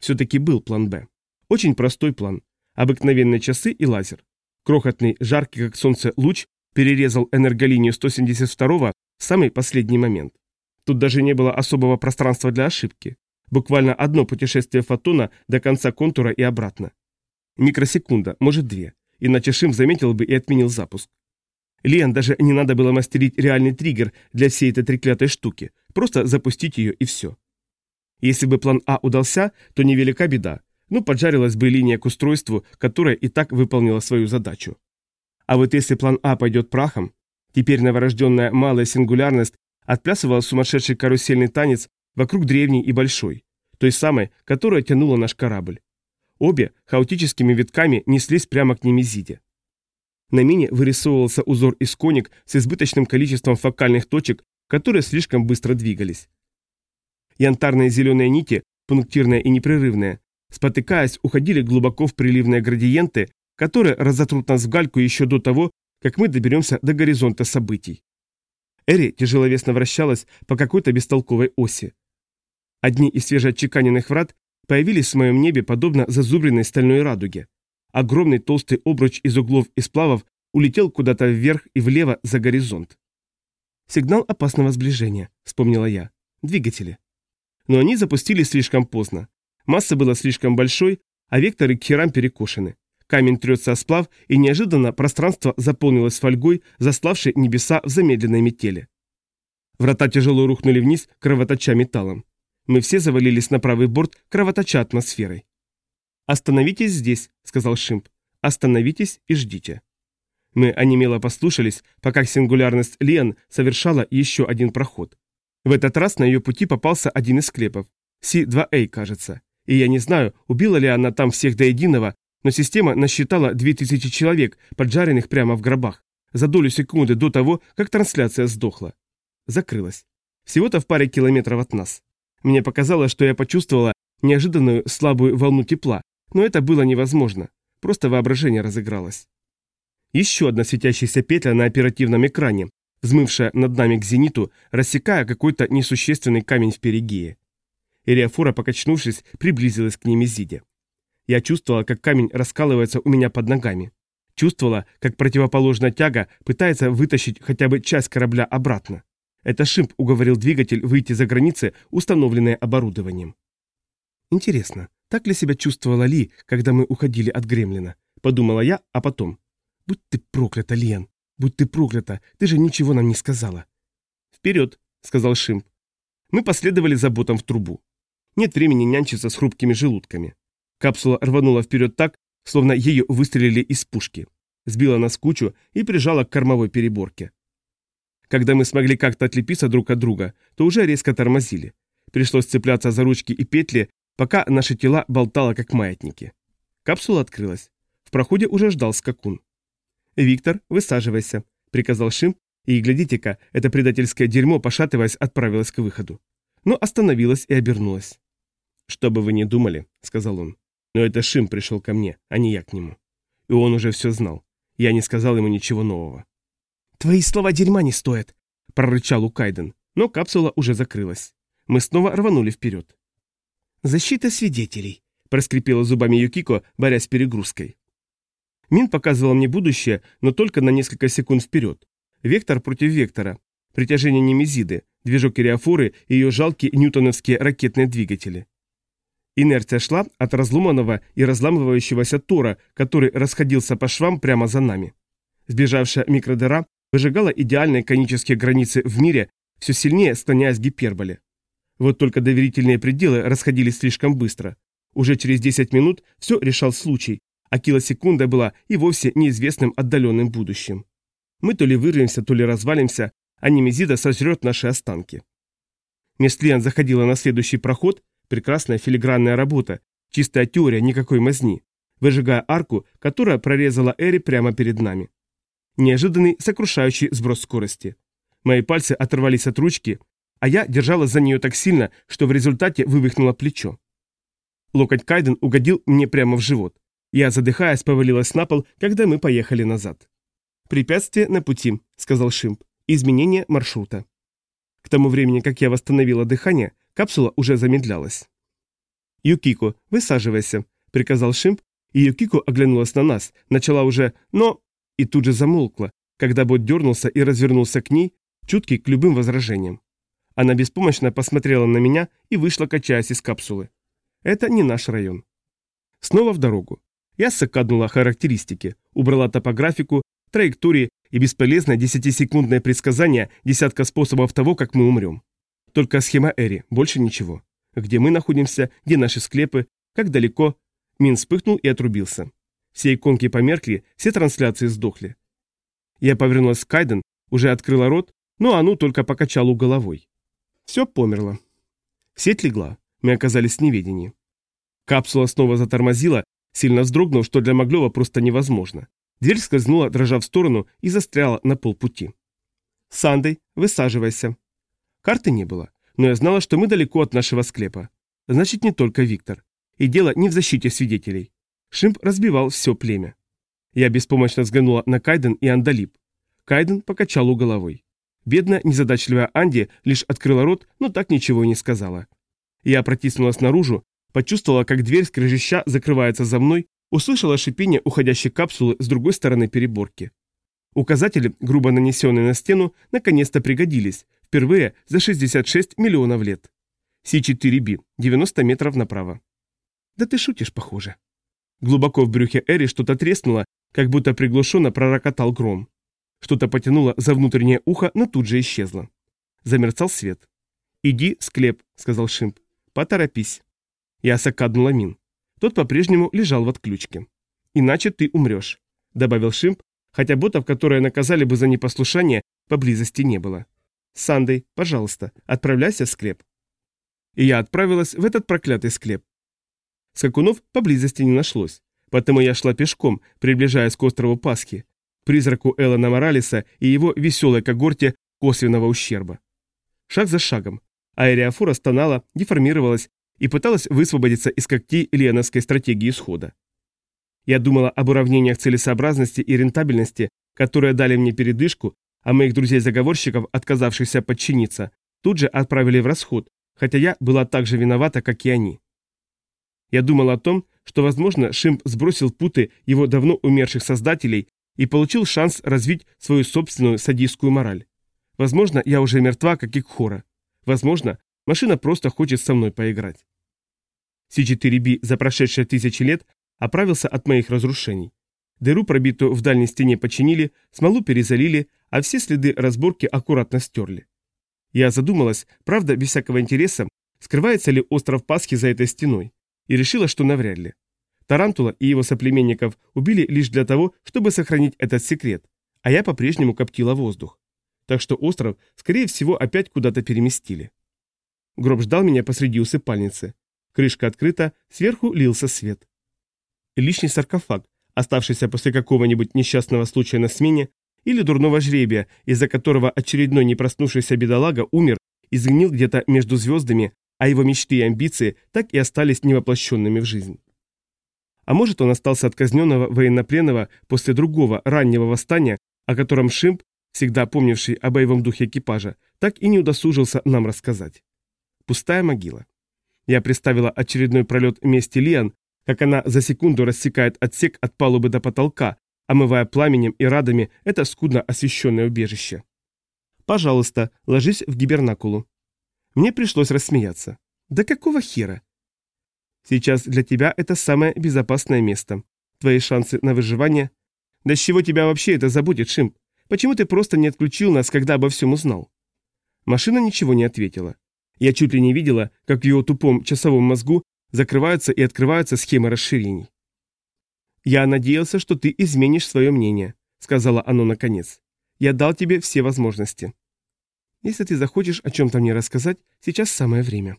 Все-таки был план «Б». Очень простой план. Обыкновенные часы и лазер. Крохотный, жаркий как солнце луч перерезал энерголинию 172 в самый последний момент. Тут даже не было особого пространства для ошибки. Буквально одно путешествие фотона до конца контура и обратно. Микросекунда, может две, иначе Шим заметил бы и отменил запуск. Лиан даже не надо было мастерить реальный триггер для всей этой треклятой штуки, просто запустить ее и все. Если бы план А удался, то невелика беда, ну поджарилась бы линия к устройству, которое и так выполнила свою задачу. А вот если план А пойдет прахом, теперь новорожденная малая сингулярность отплясывала сумасшедший карусельный танец вокруг древней и большой, той самой, которая тянула наш корабль. Обе хаотическими витками неслись прямо к Немезиде. На мине вырисовывался узор из коник с избыточным количеством фокальных точек, которые слишком быстро двигались. Янтарные зеленые нити, пунктирные и непрерывные, спотыкаясь, уходили глубоко в приливные градиенты, которые разотрут нас в гальку еще до того, как мы доберемся до горизонта событий. Эри тяжеловесно вращалась по какой-то бестолковой оси. Одни из свежеотчеканенных врат появились в моем небе подобно зазубренной стальной радуге. Огромный толстый обруч из углов и сплавов улетел куда-то вверх и влево за горизонт. «Сигнал опасного сближения», — вспомнила я. «Двигатели». Но они запустили слишком поздно. Масса была слишком большой, а векторы к херам перекошены. Камень трется о сплав, и неожиданно пространство заполнилось фольгой, заславшей небеса в замедленной метели. Врата тяжело рухнули вниз, кровоточа металлом. Мы все завалились на правый борт, кровоточа атмосферой. «Остановитесь здесь», — сказал Шимп. «Остановитесь и ждите». Мы онемело послушались, пока сингулярность Лиан совершала еще один проход. В этот раз на ее пути попался один из склепов. Си-2А, кажется. И я не знаю, убила ли она там всех до единого, но система насчитала 2000 человек, поджаренных прямо в гробах, за долю секунды до того, как трансляция сдохла. Закрылась. Всего-то в паре километров от нас. Мне показалось, что я почувствовала неожиданную слабую волну тепла, но это было невозможно. Просто воображение разыгралось. Еще одна светящаяся петля на оперативном экране, взмывшая над нами к зениту, рассекая какой-то несущественный камень в перигее. Эриафора, покачнувшись, приблизилась к Немезиде. Я чувствовала, как камень раскалывается у меня под ногами. Чувствовала, как противоположная тяга пытается вытащить хотя бы часть корабля обратно. Это Шимп уговорил двигатель выйти за границы, установленные оборудованием. Интересно, так ли себя чувствовала Ли, когда мы уходили от Гремлина? Подумала я, а потом. Будь ты проклята, Лен, будь ты проклята, ты же ничего нам не сказала. Вперед, сказал Шимп. Мы последовали за ботом в трубу. Нет времени нянчиться с хрупкими желудками. Капсула рванула вперед так, словно ее выстрелили из пушки. Сбила нас кучу и прижала к кормовой переборке. Когда мы смогли как-то отлепиться друг от друга, то уже резко тормозили. Пришлось цепляться за ручки и петли, пока наши тела болтало как маятники. Капсула открылась. В проходе уже ждал скакун. «Виктор, высаживайся», — приказал Шим, и, глядите-ка, это предательское дерьмо, пошатываясь, отправилось к выходу. Но остановилась и обернулась. «Что бы вы ни думали», — сказал он, — «но это Шим пришел ко мне, а не я к нему. И он уже все знал. Я не сказал ему ничего нового». «Твои слова дерьма не стоят», — прорычал Укайден, но капсула уже закрылась. Мы снова рванули вперед. «Защита свидетелей», — проскрипела зубами Юкико, борясь с перегрузкой. Мин показывал мне будущее, но только на несколько секунд вперед. Вектор против вектора. Притяжение Немезиды, движок Ириафоры и ее жалкие ньютоновские ракетные двигатели. Инерция шла от разломанного и разламывающегося тора, который расходился по швам прямо за нами. Сбежавшая микродыра выжигала идеальные конические границы в мире, все сильнее склоняясь к гиперболе. Вот только доверительные пределы расходились слишком быстро. Уже через 10 минут все решал случай, а килосекунда была и вовсе неизвестным отдаленным будущим. Мы то ли вырвемся, то ли развалимся, а Немезида сожрет наши останки. Местлиан заходила на следующий проход, прекрасная филигранная работа, чистая теория, никакой мазни, выжигая арку, которая прорезала Эри прямо перед нами. Неожиданный, сокрушающий сброс скорости. Мои пальцы оторвались от ручки, а я держала за нее так сильно, что в результате вывихнуло плечо. Локоть Кайден угодил мне прямо в живот. Я, задыхаясь, повалилась на пол, когда мы поехали назад. «Препятствие на пути», — сказал Шимп. «Изменение маршрута». К тому времени, как я восстановила дыхание, капсула уже замедлялась. «Юкико, высаживайся», — приказал Шимп, и Юкико оглянулась на нас, начала уже «но...» и тут же замолкла, когда бот дернулся и развернулся к ней, чуткий к любым возражениям. Она беспомощно посмотрела на меня и вышла, качаясь из капсулы. Это не наш район. Снова в дорогу. Я сокаднула характеристики, убрала топографику, траектории и бесполезное десятисекундное предсказание десятка способов того, как мы умрем. Только схема Эри, больше ничего. Где мы находимся, где наши склепы, как далеко. Мин вспыхнул и отрубился. Все иконки померкли, все трансляции сдохли. Я повернулась к Кайден, уже открыла рот, но Ану только покачала головой. Все померло. Сеть легла, мы оказались в неведении. Капсула снова затормозила, сильно вздрогнув, что для Моглева просто невозможно. Дверь скользнула, дрожа в сторону, и застряла на полпути. «Сандей, высаживайся». Карты не было, но я знала, что мы далеко от нашего склепа. Значит, не только Виктор. И дело не в защите свидетелей. Шимп разбивал все племя. Я беспомощно взглянула на Кайден и Андалип. Кайден покачал головой. Бедная, незадачливая Анди лишь открыла рот, но так ничего и не сказала. Я протиснулась наружу, Почувствовала, как дверь скрежеща закрывается за мной, услышала шипение уходящей капсулы с другой стороны переборки. Указатели, грубо нанесенные на стену, наконец-то пригодились, впервые за 66 миллионов лет. С4B, 90 метров направо. Да ты шутишь, похоже. Глубоко в брюхе Эри что-то треснуло, как будто приглушенно пророкотал гром. Что-то потянуло за внутреннее ухо, но тут же исчезло. Замерцал свет. «Иди, склеп», — сказал Шимп. «Поторопись». Я сокаднула Мин. Тот по-прежнему лежал в отключке. «Иначе ты умрешь», — добавил Шимп, хотя ботов, которые наказали бы за непослушание, поблизости не было. «Сандей, пожалуйста, отправляйся в склеп». И я отправилась в этот проклятый склеп. Скакунов поблизости не нашлось, потому я шла пешком, приближаясь к острову Пасхи, призраку Эллена Моралеса и его веселой когорте косвенного ущерба. Шаг за шагом, Аэриафора стонала, деформировалась и пыталась высвободиться из когтей леновской стратегии исхода. Я думала об уравнениях целесообразности и рентабельности, которые дали мне передышку, а моих друзей-заговорщиков, отказавшихся подчиниться, тут же отправили в расход, хотя я была так же виновата, как и они. Я думал о том, что, возможно, Шимп сбросил путы его давно умерших создателей и получил шанс развить свою собственную садистскую мораль. Возможно, я уже мертва, как и Кхора. Возможно, машина просто хочет со мной поиграть. С4B за прошедшие тысячи лет оправился от моих разрушений. Дыру, пробитую в дальней стене, починили, смолу перезалили, а все следы разборки аккуратно стерли. Я задумалась, правда, без всякого интереса, скрывается ли остров Пасхи за этой стеной, и решила, что навряд ли. Тарантула и его соплеменников убили лишь для того, чтобы сохранить этот секрет, а я по-прежнему коптила воздух. Так что остров, скорее всего, опять куда-то переместили. Гроб ждал меня посреди усыпальницы. Крышка открыта, сверху лился свет. Лишний саркофаг, оставшийся после какого-нибудь несчастного случая на смене, или дурного жребия, из-за которого очередной непроснувшийся бедолага умер и сгнил где-то между звездами, а его мечты и амбиции так и остались невоплощенными в жизнь. А может, он остался от казненного военнопленного после другого раннего восстания, о котором Шимп, всегда помнивший о боевом духе экипажа, так и не удосужился нам рассказать. Пустая могила. Я представила очередной пролет мести Лиан, как она за секунду рассекает отсек от палубы до потолка, омывая пламенем и радами это скудно освещенное убежище. «Пожалуйста, ложись в гибернакулу». Мне пришлось рассмеяться. «Да какого хера?» «Сейчас для тебя это самое безопасное место. Твои шансы на выживание...» «Да с чего тебя вообще это забудет, Шимп? Почему ты просто не отключил нас, когда обо всем узнал?» Машина ничего не ответила. Я чуть ли не видела, как в его тупом часовом мозгу закрываются и открываются схемы расширений. «Я надеялся, что ты изменишь свое мнение», — сказала оно наконец. «Я дал тебе все возможности. Если ты захочешь о чем-то мне рассказать, сейчас самое время».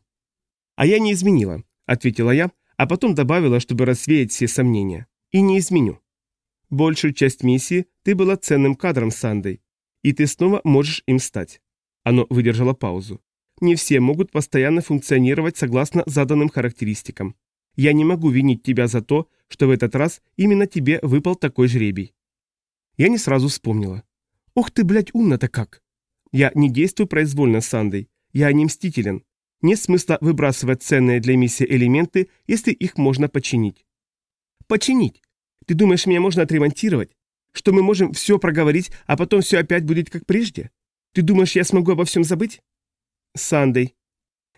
«А я не изменила», — ответила я, а потом добавила, чтобы рассеять все сомнения. «И не изменю. Большую часть миссии ты была ценным кадром Сандой, и ты снова можешь им стать». Оно выдержало паузу. «Не все могут постоянно функционировать согласно заданным характеристикам. Я не могу винить тебя за то, что в этот раз именно тебе выпал такой жребий. Я не сразу вспомнила. Ух ты, блядь, умно-то как. Я не действую произвольно Сандой. Я не мстителен. Нет смысла выбрасывать ценные для миссии элементы, если их можно починить. Починить? Ты думаешь, меня можно отремонтировать? Что мы можем все проговорить, а потом все опять будет как прежде? Ты думаешь, я смогу обо всем забыть? Сандой.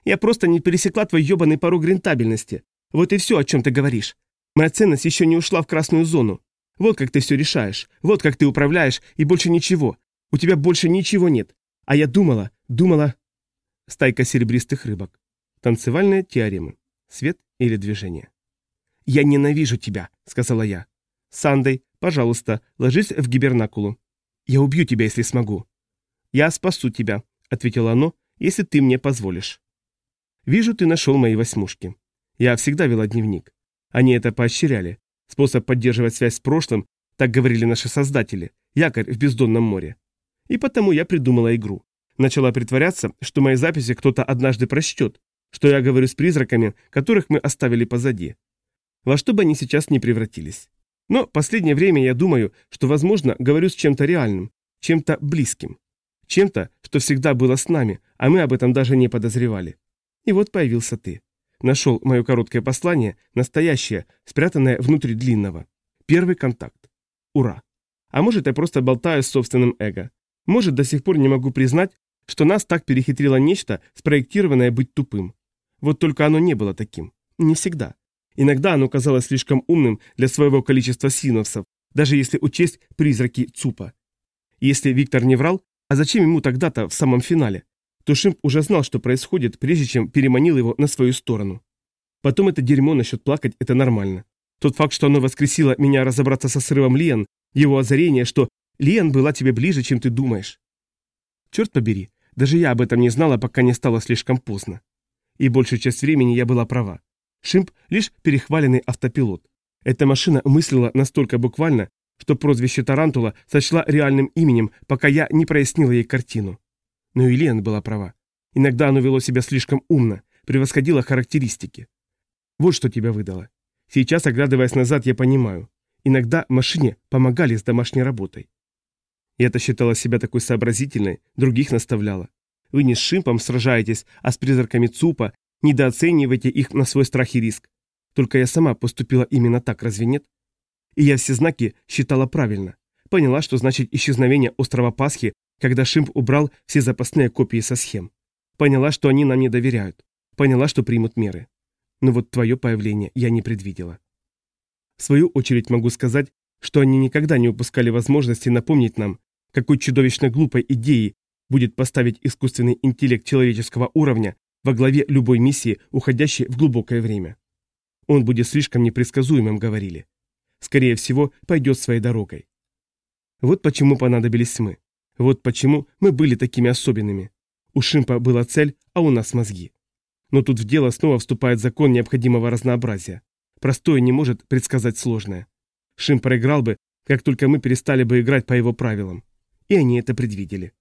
Я просто не пересекла твой ебаный порог рентабельности. Вот и все, о чем ты говоришь. Моя ценность еще не ушла в красную зону. Вот как ты все решаешь, вот как ты управляешь, и больше ничего. У тебя больше ничего нет. А я думала, думала... Стайка серебристых рыбок. Танцевальные теоремы. Свет или движение. «Я ненавижу тебя», — сказала я. «Сандей, пожалуйста, ложись в гибернакулу. Я убью тебя, если смогу». «Я спасу тебя», — ответило оно, — «если ты мне позволишь». «Вижу, ты нашел мои восьмушки. Я всегда вела дневник. Они это поощряли. Способ поддерживать связь с прошлым, так говорили наши создатели, якорь в бездонном море. И потому я придумала игру. Начала притворяться, что мои записи кто-то однажды прочтет, что я говорю с призраками, которых мы оставили позади. Во что бы они сейчас не превратились. Но последнее время я думаю, что, возможно, говорю с чем-то реальным, чем-то близким. Чем-то, что всегда было с нами, а мы об этом даже не подозревали. И вот появился ты. Нашел мое короткое послание, настоящее, спрятанное внутри длинного. Первый контакт. Ура. А может, я просто болтаю с собственным эго. Может, до сих пор не могу признать, что нас так перехитрило нечто, спроектированное быть тупым. Вот только оно не было таким. Не всегда. Иногда оно казалось слишком умным для своего количества синовцев, даже если учесть призраки ЦУПа. Если Виктор не врал, а зачем ему тогда-то в самом финале? то Шимп уже знал, что происходит, прежде чем переманил его на свою сторону. Потом это дерьмо насчет плакать – это нормально. Тот факт, что оно воскресило меня разобраться со срывом Лиан, его озарение, что Лиан была тебе ближе, чем ты думаешь. Черт побери, даже я об этом не знала, пока не стало слишком поздно. И большую часть времени я была права. Шимп – лишь перехваленный автопилот. Эта машина мыслила настолько буквально, что прозвище Тарантула сочла реальным именем, пока я не прояснила ей картину. Но и была права. Иногда оно вело себя слишком умно, превосходило характеристики. Вот что тебя выдало. Сейчас, оглядываясь назад, я понимаю. Иногда машине помогали с домашней работой. Я-то считала себя такой сообразительной, других наставляла. Вы не с Шимпом сражаетесь, а с призраками ЦУПа, недооцениваете их на свой страх и риск. Только я сама поступила именно так, разве нет? И я все знаки считала правильно. Поняла, что значит исчезновение острова Пасхи, когда Шимп убрал все запасные копии со схем. Поняла, что они нам не доверяют. Поняла, что примут меры. Но вот твое появление я не предвидела. В свою очередь могу сказать, что они никогда не упускали возможности напомнить нам, какой чудовищно глупой идеей будет поставить искусственный интеллект человеческого уровня во главе любой миссии, уходящей в глубокое время. Он будет слишком непредсказуемым, говорили. Скорее всего, пойдет своей дорогой. Вот почему понадобились мы. Вот почему мы были такими особенными. У Шимпа была цель, а у нас мозги. Но тут в дело снова вступает закон необходимого разнообразия. Простое не может предсказать сложное. Шимп проиграл бы, как только мы перестали бы играть по его правилам. И они это предвидели.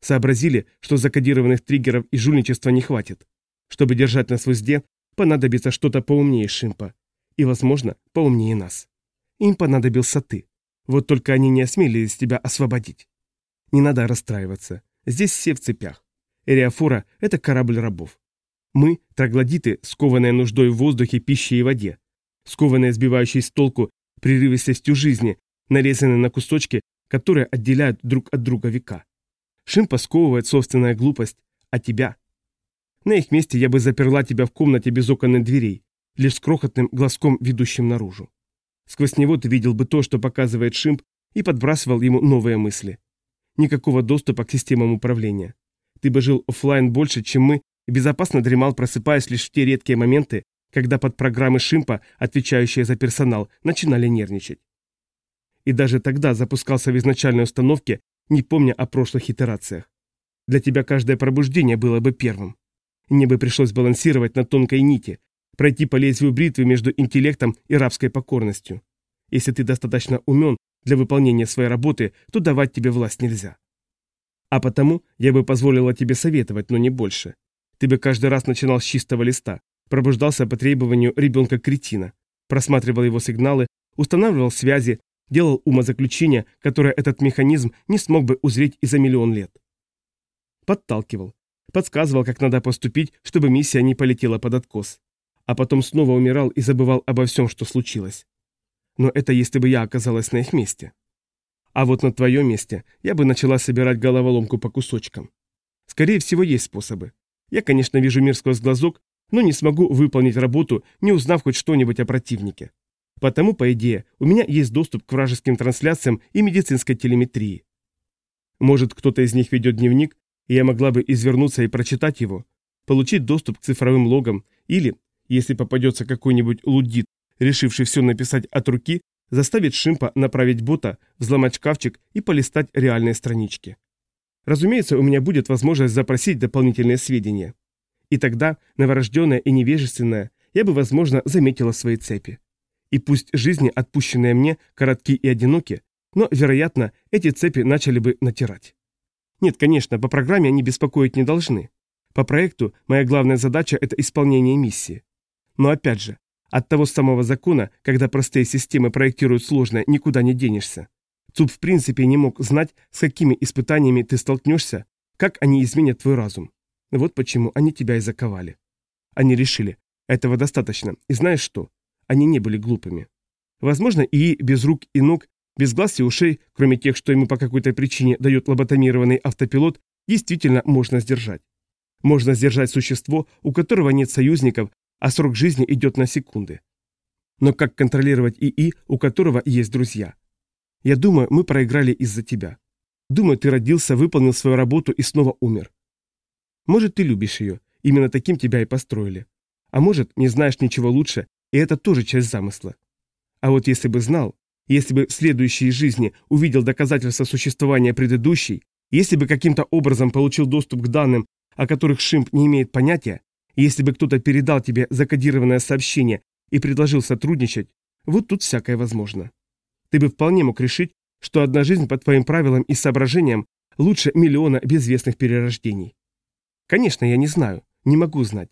Сообразили, что закодированных триггеров и жульничества не хватит. Чтобы держать нас в узде, понадобится что-то поумнее Шимпа. И, возможно, поумнее нас. Им понадобился ты. Вот только они не осмелились тебя освободить. Не надо расстраиваться. Здесь все в цепях. Эриафора – это корабль рабов. Мы – троглодиты, скованные нуждой в воздухе, пище и воде. Скованные сбивающей с толку прерывистостью жизни, нарезанные на кусочки, которые отделяют друг от друга века. Шимпа сковывает собственная глупость, а тебя... На их месте я бы заперла тебя в комнате без окон и дверей, лишь с крохотным глазком, ведущим наружу. Сквозь него ты видел бы то, что показывает Шимп, и подбрасывал ему новые мысли. Никакого доступа к системам управления. Ты бы жил офлайн больше, чем мы, и безопасно дремал, просыпаясь лишь в те редкие моменты, когда под программы Шимпа, отвечающие за персонал, начинали нервничать и даже тогда запускался в изначальной установке, не помня о прошлых итерациях. Для тебя каждое пробуждение было бы первым. Мне бы пришлось балансировать на тонкой нити, пройти по лезвию бритвы между интеллектом и рабской покорностью. Если ты достаточно умен для выполнения своей работы, то давать тебе власть нельзя. А потому я бы позволила тебе советовать, но не больше. Ты бы каждый раз начинал с чистого листа, пробуждался по требованию ребенка-кретина, просматривал его сигналы, устанавливал связи, делал умозаключение, которое этот механизм не смог бы узреть и за миллион лет. Подталкивал, подсказывал, как надо поступить, чтобы миссия не полетела под откос. А потом снова умирал и забывал обо всем, что случилось. Но это если бы я оказалась на их месте. А вот на твоем месте я бы начала собирать головоломку по кусочкам. Скорее всего, есть способы. Я, конечно, вижу мир сквозь глазок, но не смогу выполнить работу, не узнав хоть что-нибудь о противнике. Потому, по идее, у меня есть доступ к вражеским трансляциям и медицинской телеметрии. Может, кто-то из них ведет дневник, и я могла бы извернуться и прочитать его, получить доступ к цифровым логам или, если попадется какой-нибудь лудит, решивший все написать от руки, заставить Шимпа направить бота, взломать шкафчик и полистать реальные странички. Разумеется, у меня будет возможность запросить дополнительные сведения. И тогда, новорожденная и невежественная, я бы, возможно, заметила свои цепи. И пусть жизни, отпущенные мне, коротки и одиноки, но, вероятно, эти цепи начали бы натирать. Нет, конечно, по программе они беспокоить не должны. По проекту моя главная задача – это исполнение миссии. Но опять же, от того самого закона, когда простые системы проектируют сложное, никуда не денешься. ЦУП в принципе не мог знать, с какими испытаниями ты столкнешься, как они изменят твой разум. Вот почему они тебя и заковали. Они решили, этого достаточно, и знаешь что? Они не были глупыми. Возможно, и без рук и ног, без глаз и ушей, кроме тех, что ему по какой-то причине дает лоботомированный автопилот, действительно можно сдержать. Можно сдержать существо, у которого нет союзников, а срок жизни идет на секунды. Но как контролировать ИИ, у которого есть друзья? Я думаю, мы проиграли из-за тебя. Думаю, ты родился, выполнил свою работу и снова умер. Может, ты любишь ее, именно таким тебя и построили. А может, не знаешь ничего лучше и это тоже часть замысла. А вот если бы знал, если бы в следующей жизни увидел доказательства существования предыдущей, если бы каким-то образом получил доступ к данным, о которых Шимп не имеет понятия, если бы кто-то передал тебе закодированное сообщение и предложил сотрудничать, вот тут всякое возможно. Ты бы вполне мог решить, что одна жизнь по твоим правилам и соображениям лучше миллиона безвестных перерождений. Конечно, я не знаю, не могу знать.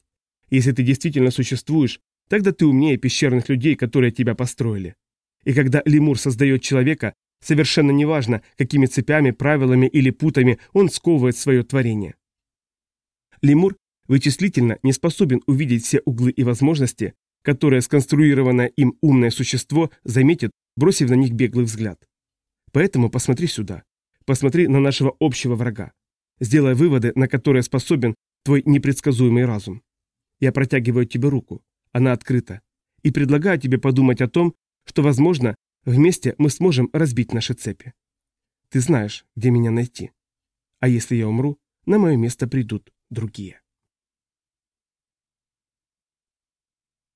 Если ты действительно существуешь, тогда ты умнее пещерных людей, которые тебя построили. И когда лемур создает человека, совершенно неважно, какими цепями, правилами или путами он сковывает свое творение. Лемур вычислительно не способен увидеть все углы и возможности, которые сконструированное им умное существо заметит, бросив на них беглый взгляд. Поэтому посмотри сюда. Посмотри на нашего общего врага. Сделай выводы, на которые способен твой непредсказуемый разум. Я протягиваю тебе руку. Она открыта. И предлагаю тебе подумать о том, что, возможно, вместе мы сможем разбить наши цепи. Ты знаешь, где меня найти. А если я умру, на мое место придут другие.